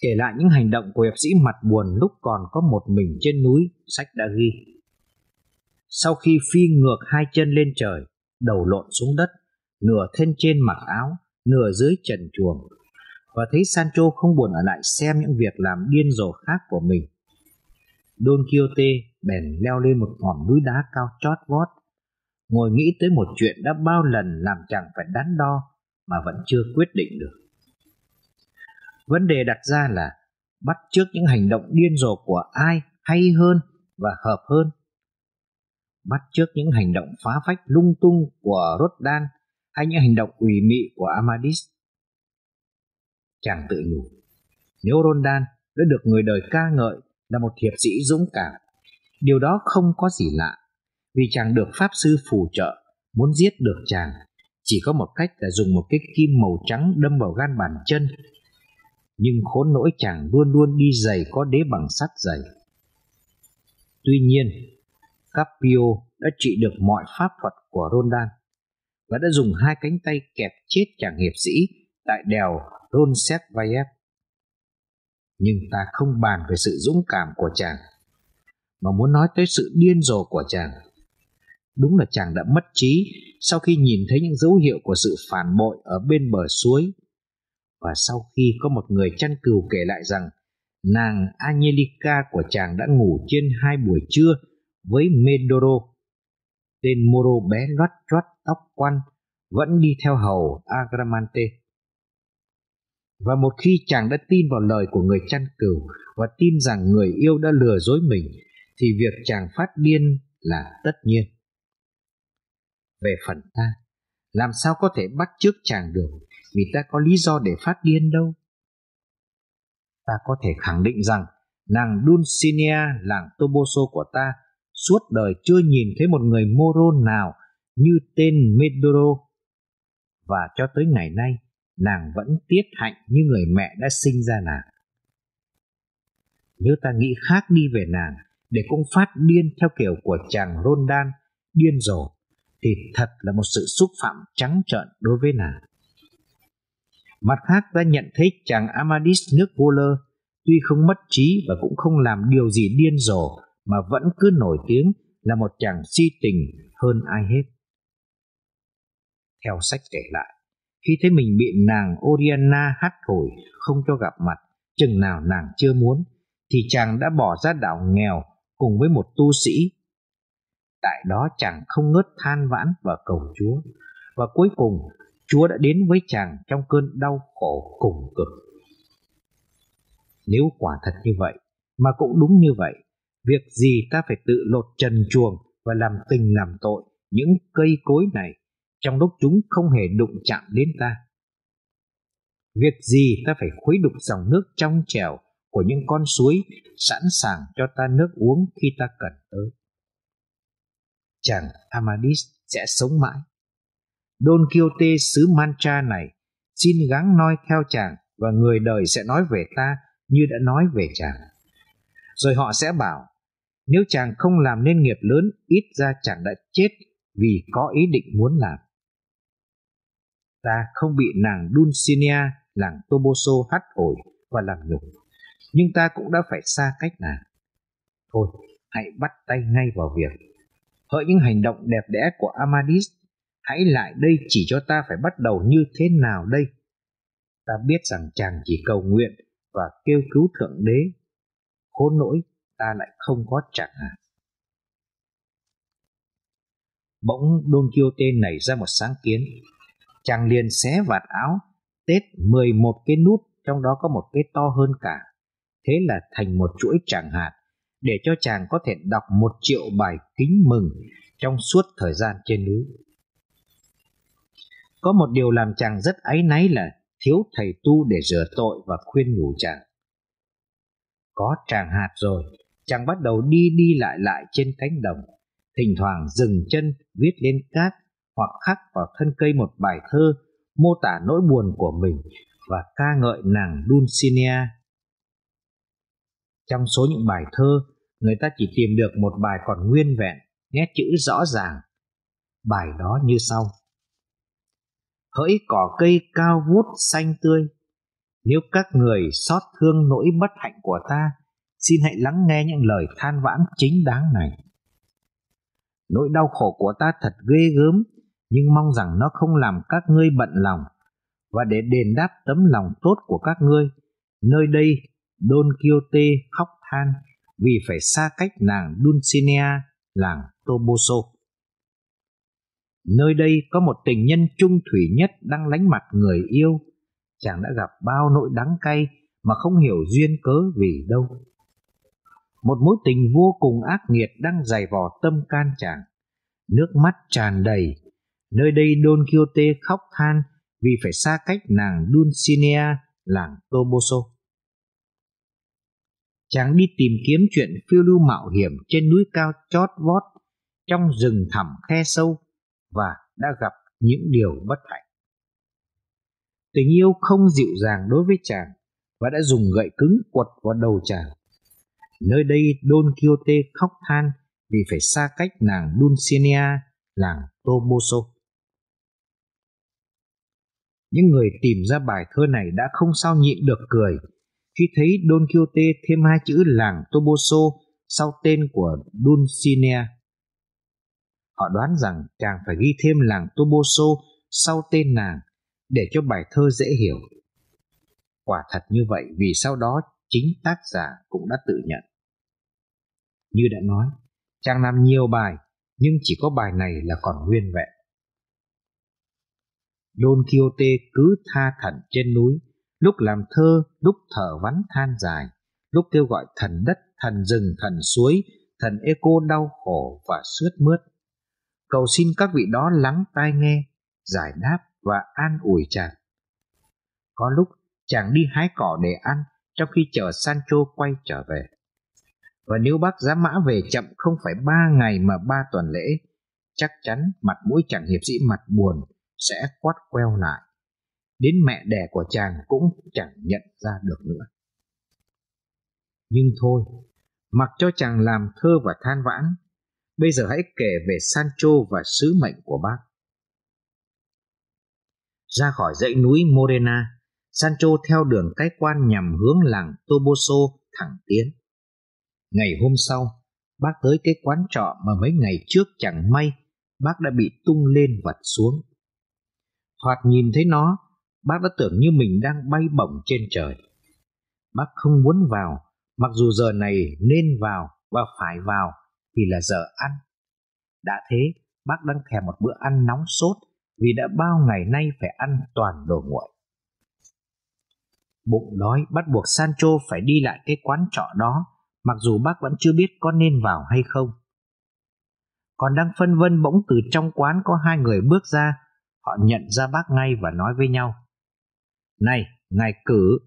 S1: Kể lại những hành động của hiệp sĩ mặt buồn lúc còn có một mình trên núi, sách đã ghi. Sau khi phi ngược hai chân lên trời, đầu lộn xuống đất, nửa thân trên mặc áo, nửa dưới trần chuồng, và thấy Sancho không buồn ở lại xem những việc làm điên rồ khác của mình. Don Quixote bèn leo lên một ngọn núi đá cao chót vót, ngồi nghĩ tới một chuyện đã bao lần làm chàng phải đắn đo mà vẫn chưa quyết định được. Vấn đề đặt ra là bắt trước những hành động điên rồ của ai hay hơn và hợp hơn. Bắt trước những hành động phá phách lung tung của Rodan hay những hành động ủy mị của Amadis. Chàng tự nhủ, nếu Rondan đã được người đời ca ngợi là một hiệp sĩ dũng cảm, điều đó không có gì lạ, vì chàng được Pháp Sư phù trợ, muốn giết được chàng,
S2: chỉ có một cách là dùng một cái kim màu trắng đâm vào gan bàn chân. Nhưng khốn nỗi chàng luôn luôn đi giày có đế bằng sắt giày. Tuy nhiên, Capio đã trị được mọi pháp thuật của Rondan và đã dùng hai cánh tay kẹp chết chàng hiệp sĩ tại đèo Roncesvalles. Nhưng ta không bàn về sự dũng cảm của chàng, mà muốn nói tới sự điên rồ của chàng. Đúng là chàng đã mất trí sau khi nhìn thấy những dấu hiệu của sự phản bội ở bên bờ suối. Và sau khi có một người chăn cừu kể lại rằng nàng Angelica của chàng đã ngủ trên hai buổi trưa với Medoro. Tên Moro bé loắt choắt tóc quăn vẫn đi theo hầu Agramante. Và một khi chàng đã tin vào lời của người chăn cừu và tin rằng người yêu đã lừa dối mình, thì việc chàng phát điên là tất nhiên. Về phần ta, làm sao có thể bắt trước chàng được vì ta có lý do để phát điên đâu. Ta có thể khẳng định rằng nàng Dulcinea làng Toboso của ta suốt đời chưa nhìn thấy một người Moro nào như tên Medoro. Và cho tới ngày nay, nàng vẫn tiết hạnh như người mẹ đã sinh ra nàng. Nếu ta nghĩ khác đi về nàng, để cũng phát điên theo kiểu của chàng Rondan, điên rồ, thì thật là một sự xúc phạm trắng trợn đối với nàng. Mặt khác ta nhận thấy chàng Amadis nước vô lơ, tuy không mất trí và cũng không làm điều gì điên rồ, mà vẫn cứ nổi tiếng là một chàng si tình hơn ai hết. Theo sách kể lại, khi thấy mình bị nàng Oriana hát thổi không cho gặp mặt, chừng nào nàng chưa muốn, thì chàng đã bỏ ra đảo nghèo cùng với một tu sĩ. Tại đó chàng không ngớt than vãn và cầu Chúa, và cuối cùng Chúa đã đến với chàng trong cơn đau khổ cùng cực. Nếu quả thật như vậy, mà cũng đúng như vậy, việc gì ta phải tự lột trần chuồng và làm tình làm tội những cây cối này trong lúc chúng không hề đụng chạm đến ta. Việc gì ta phải khuấy đục dòng nước trong trèo của những con suối sẵn sàng cho ta nước uống khi ta cần tới. Chàng Amadis sẽ sống mãi. Don Quixote xứ Mancha này xin gắng nói theo chàng và người đời sẽ nói về ta như đã nói về chàng. Rồi họ sẽ bảo, nếu chàng không làm nên nghiệp lớn, ít ra chàng đã chết vì có ý định muốn làm. Ta không bị nàng Dulcinea làng Toboso hắt ổi và làm nhục nhưng ta cũng đã phải xa cách nàng. Thôi, hãy bắt tay ngay vào việc. Hỡi những hành động đẹp đẽ của Amadis, hãy lại đây chỉ cho ta phải bắt đầu như thế nào đây. Ta biết rằng chàng chỉ cầu nguyện và kêu cứu Thượng Đế. Khốn nỗi, ta lại không có chẳng hạn. À. Bỗng Don Quixote nảy ra một sáng kiến. Chàng liền xé vạt áo, tết 11 cái nút, trong đó có một cái to hơn cả thế là thành một chuỗi tràng hạt để cho chàng có thể đọc một triệu bài kính mừng trong suốt thời gian trên núi. Có một điều làm chàng rất áy náy là thiếu thầy tu để rửa tội và khuyên nhủ chàng. Có tràng hạt rồi, chàng bắt đầu đi đi lại lại trên cánh đồng, thỉnh thoảng dừng chân viết lên cát hoặc khắc vào thân cây một bài thơ mô tả nỗi buồn của mình và ca ngợi nàng Dulcinea trong số những bài thơ, người ta chỉ tìm được một bài còn nguyên vẹn, nét chữ rõ ràng. Bài đó như sau. Hỡi cỏ cây cao vút xanh tươi, nếu các người xót thương nỗi bất hạnh của ta, xin hãy lắng nghe những lời than vãn chính đáng này. Nỗi đau khổ của ta thật ghê gớm, nhưng mong rằng nó không làm các ngươi bận lòng, và để đền đáp tấm lòng tốt của các ngươi, nơi đây Don Quixote khóc than vì phải xa cách nàng Dulcinea, làng Toboso. Nơi đây có một tình nhân trung thủy nhất đang lánh mặt người yêu. Chàng đã gặp bao nỗi đắng cay mà không hiểu duyên cớ vì đâu. Một mối tình vô cùng ác nghiệt đang dày vò tâm can chàng. Nước mắt tràn đầy. Nơi đây Don Quixote khóc than vì phải xa cách nàng Dulcinea, làng Toboso chàng đi tìm kiếm chuyện phiêu lưu mạo hiểm trên núi cao chót vót trong rừng thẳm khe sâu và đã gặp những điều bất hạnh. Tình yêu không dịu dàng đối với chàng và đã dùng gậy cứng quật vào đầu chàng. Nơi đây Don Quixote khóc than vì phải xa cách nàng Dulcinea, làng Toboso. Những người tìm ra bài thơ này đã không sao nhịn được cười khi thấy Don Quixote thêm hai chữ làng Toboso sau tên của Dulcinea. Họ đoán rằng chàng phải ghi thêm làng Toboso sau tên nàng để cho bài thơ dễ hiểu. Quả thật như vậy vì sau đó chính tác giả cũng đã tự nhận. Như đã nói, chàng làm nhiều bài nhưng chỉ có bài này là còn nguyên vẹn. Don Quixote cứ tha thẩn trên núi, lúc làm thơ, lúc thở vắn than dài, lúc kêu gọi thần đất, thần rừng, thần suối, thần eco đau khổ và sướt mướt. Cầu xin các vị đó lắng tai nghe, giải đáp và an ủi chàng. Có lúc chàng đi hái cỏ để ăn trong khi chờ Sancho quay trở về. Và nếu bác giá mã về chậm không phải ba ngày mà ba tuần lễ, chắc chắn mặt mũi chàng hiệp sĩ mặt buồn sẽ quát queo lại. Đến mẹ đẻ của chàng cũng chẳng nhận ra được nữa. Nhưng thôi, mặc cho chàng làm thơ và than vãn, bây giờ hãy kể về Sancho và sứ mệnh của bác. Ra khỏi dãy núi Morena, Sancho theo đường cái quan nhằm hướng làng Toboso thẳng tiến. Ngày hôm sau, bác tới cái quán trọ mà mấy ngày trước chẳng may bác đã bị tung lên vật xuống. Thoạt nhìn thấy nó, bác đã tưởng như mình đang bay bổng trên trời. Bác không muốn vào, mặc dù giờ này nên vào và phải vào vì là giờ ăn. Đã thế, bác đang thèm một bữa ăn nóng sốt vì đã bao ngày nay phải ăn toàn đồ nguội. Bụng đói bắt buộc Sancho phải đi lại cái quán trọ đó, mặc dù bác vẫn chưa biết có nên vào hay không. Còn đang phân vân bỗng từ trong quán có hai người bước ra, họ nhận ra bác ngay và nói với nhau. Này, ngài cử,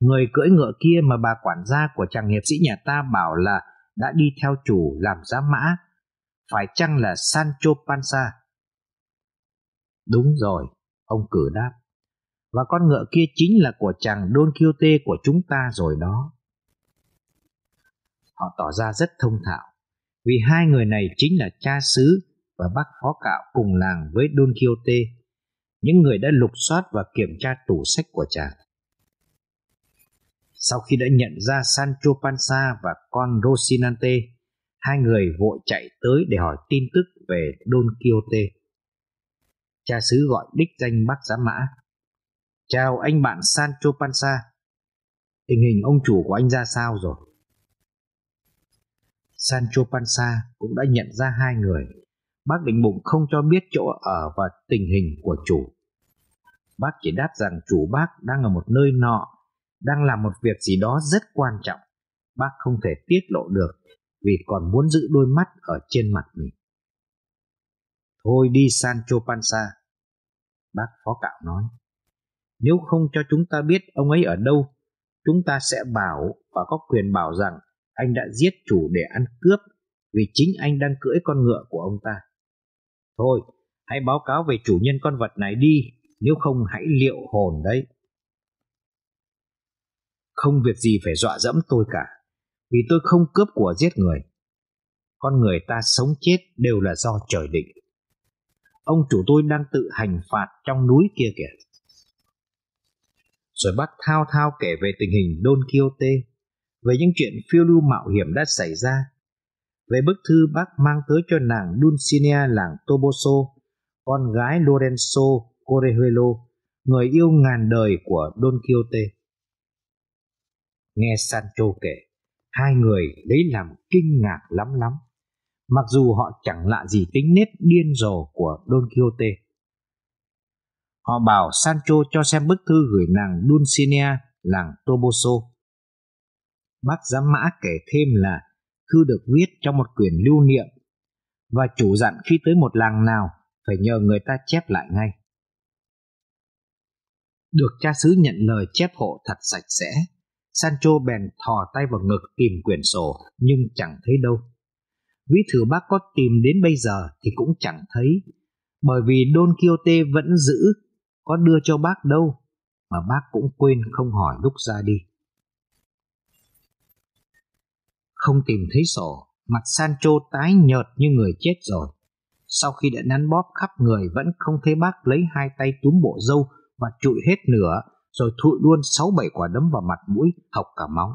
S2: người cưỡi ngựa kia mà bà quản gia của chàng hiệp sĩ nhà ta bảo là đã đi theo chủ làm giá mã, phải chăng là Sancho Panza? Đúng rồi, ông cử đáp. Và con ngựa kia chính là của chàng Don Quixote của chúng ta rồi đó. Họ tỏ ra rất thông thạo, vì hai người này chính là cha xứ và bác phó cạo cùng làng với Don Quixote, những người đã lục soát và kiểm tra tủ sách của chàng. Sau khi đã nhận ra Sancho Panza và con Rocinante, hai người vội chạy tới để hỏi tin tức về Don Quixote cha xứ gọi đích danh bác giám mã. Chào anh bạn Sancho Panza. Tình hình ông chủ của anh ra sao rồi? Sancho Panza cũng đã nhận ra hai người. Bác định bụng không cho biết chỗ ở và tình hình của chủ. Bác chỉ đáp rằng chủ bác đang ở một nơi nọ, đang làm một việc gì đó rất quan trọng. Bác không thể tiết lộ được vì còn muốn giữ đôi mắt ở trên mặt mình. Thôi đi Sancho Panza. Bác phó cạo nói. Nếu không cho chúng ta biết ông ấy ở đâu, chúng ta sẽ bảo và có quyền bảo rằng anh đã giết chủ để ăn cướp vì chính anh đang cưỡi con ngựa của ông ta. Thôi, hãy báo cáo về chủ nhân con vật này đi, nếu không hãy liệu hồn đấy. Không việc gì phải dọa dẫm tôi cả, vì tôi không cướp của giết người. Con người ta sống chết đều là do trời định ông chủ tôi đang tự hành phạt trong núi kia kìa. Rồi bác thao thao kể về tình hình Don Quixote, về những chuyện phiêu lưu mạo hiểm đã xảy ra, về bức thư bác mang tới cho nàng Dulcinea làng Toboso, con gái Lorenzo Correjuelo, người yêu ngàn đời của Don Quixote. Nghe Sancho kể, hai người lấy làm kinh ngạc lắm lắm mặc dù họ chẳng lạ gì tính nết điên rồ của Don Quixote. Họ bảo Sancho cho xem bức thư gửi nàng Dulcinea làng Toboso. Bác giám mã kể thêm là thư được viết trong một quyển lưu niệm và chủ dặn khi tới một làng nào phải nhờ người ta chép lại ngay. Được cha xứ nhận lời chép hộ thật sạch sẽ, Sancho bèn thò tay vào ngực tìm quyển sổ nhưng chẳng thấy đâu. Ví thử bác có tìm đến bây giờ thì cũng chẳng thấy, bởi vì Don Quixote vẫn giữ, có đưa cho bác đâu, mà bác cũng quên không hỏi lúc ra đi. Không tìm thấy sổ, mặt Sancho tái nhợt như người chết rồi. Sau khi đã nắn bóp khắp người vẫn không thấy bác lấy hai tay túm bộ dâu và trụi hết nửa, rồi thụi luôn sáu bảy quả đấm vào mặt mũi, học cả máu.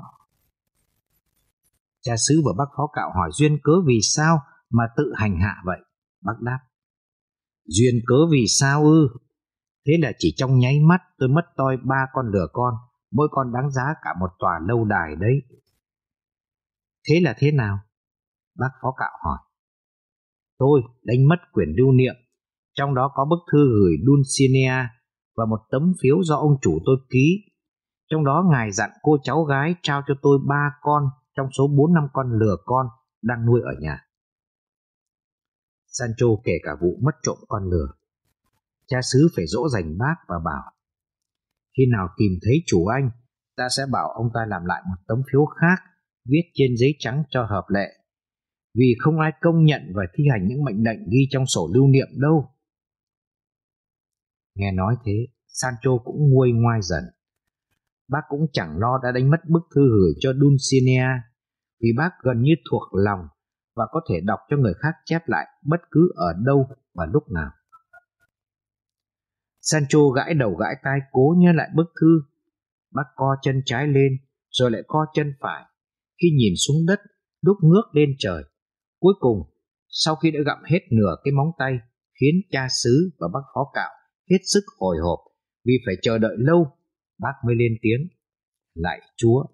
S2: Cha xứ và bác phó cạo hỏi duyên cớ vì sao mà tự hành hạ vậy. Bác đáp. Duyên cớ vì sao ư? Thế là chỉ trong nháy mắt tôi mất toi ba con lừa con, mỗi con đáng giá cả một tòa lâu đài đấy. Thế là thế nào? Bác phó cạo hỏi. Tôi đánh mất quyển lưu niệm, trong đó có bức thư gửi Dulcinea và một tấm phiếu do ông chủ tôi ký. Trong đó ngài dặn cô cháu gái trao cho tôi ba con trong số bốn năm con lừa con đang nuôi ở nhà. Sancho kể cả vụ mất trộm con lừa. Cha xứ phải dỗ dành bác và bảo khi nào tìm thấy chủ anh, ta sẽ bảo ông ta làm lại một tấm phiếu khác viết trên giấy trắng cho hợp lệ. Vì không ai công nhận và thi hành những mệnh lệnh ghi trong sổ lưu niệm đâu. Nghe nói thế, Sancho cũng nguôi ngoai dần. Bác cũng chẳng lo đã đánh mất bức thư gửi cho Dulcinea, vì bác gần như thuộc lòng và có thể đọc cho người khác chép lại bất cứ ở đâu và lúc nào. Sancho gãi đầu gãi tai cố nhớ lại bức thư. Bác co chân trái lên, rồi lại co chân phải. Khi nhìn xuống đất, đúc ngước lên trời. Cuối cùng, sau khi đã gặm hết nửa cái móng tay, khiến cha xứ và bác phó cạo hết sức hồi hộp vì phải chờ đợi lâu, bác mới lên tiếng. Lại chúa,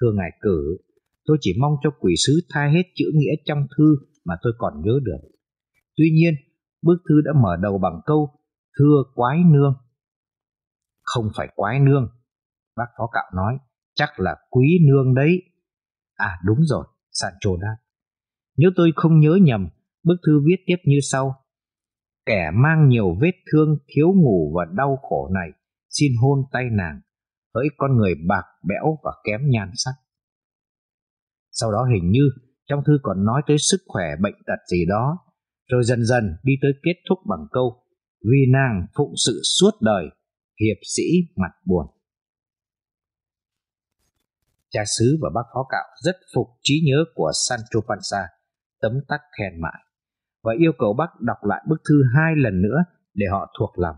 S2: thưa ngài cử, tôi chỉ mong cho quỷ sứ tha hết chữ nghĩa trong thư mà tôi còn nhớ được. Tuy nhiên, bức thư đã mở đầu bằng câu thưa quái nương. Không phải quái nương, bác phó cạo nói, chắc là quý nương đấy. À đúng rồi, Sancho đáp. Nếu tôi không nhớ nhầm, bức thư viết tiếp như sau. Kẻ mang nhiều vết thương, thiếu ngủ và đau khổ này, xin hôn tay nàng, hỡi con người bạc bẽo và kém nhan sắc. Sau đó hình như trong thư còn nói tới sức khỏe bệnh tật gì đó, rồi dần dần đi tới kết thúc bằng câu vì nàng phụng sự suốt đời, hiệp sĩ mặt buồn. Cha xứ và bác phó cạo rất phục trí nhớ của Sancho Panza, tấm tắc khen mãi, và yêu cầu bác đọc lại bức thư hai lần nữa để họ thuộc lòng,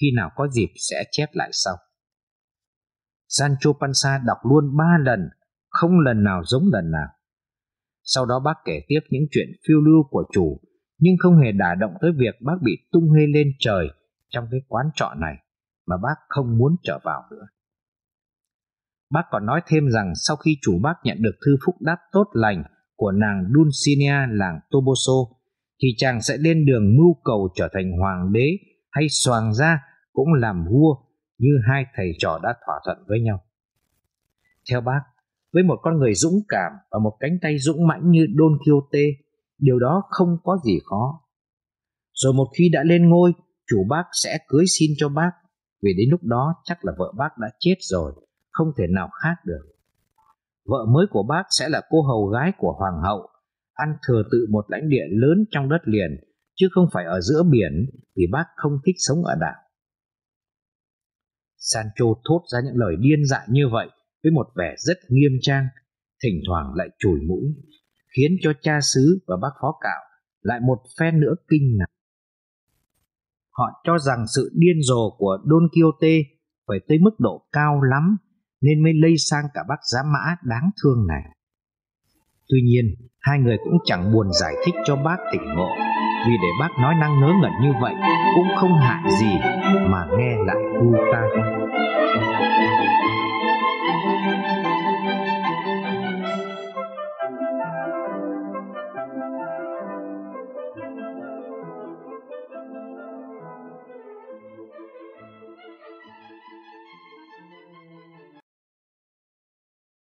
S2: khi nào có dịp sẽ chép lại sau. Sancho Panza đọc luôn ba lần, không lần nào giống lần nào. Sau đó bác kể tiếp những chuyện phiêu lưu của chủ nhưng không hề đả động tới việc bác bị tung hê lên trời trong cái quán trọ này mà bác không muốn trở vào nữa. Bác còn nói thêm rằng sau khi chủ bác nhận được thư phúc đáp tốt lành của nàng Dulcinea làng Toboso, thì chàng sẽ lên đường mưu cầu trở thành hoàng đế hay soàng ra cũng làm vua như hai thầy trò đã thỏa thuận với nhau. Theo bác, với một con người dũng cảm và một cánh tay dũng mãnh như Don Quixote, điều đó không có gì khó. Rồi một khi đã lên ngôi, chủ bác sẽ cưới xin cho bác, vì đến lúc đó chắc là vợ bác đã chết rồi, không thể nào khác được. Vợ mới của bác sẽ là cô hầu gái của hoàng hậu, ăn thừa tự một lãnh địa lớn trong đất liền, chứ không phải ở giữa biển vì bác không thích sống ở đảo. Sancho thốt ra những lời điên dại như vậy với một vẻ rất nghiêm trang, thỉnh thoảng lại chùi mũi, khiến cho cha xứ và bác phó cạo lại một phen nữa kinh ngạc. Họ cho rằng sự điên rồ của Don Quixote phải tới mức độ cao lắm nên mới lây sang cả bác giá mã đáng thương này. Tuy nhiên, hai người cũng chẳng buồn giải thích cho bác tỉnh ngộ vì để bác nói năng ngớ ngẩn như vậy cũng không hại gì mà nghe lại vui tai.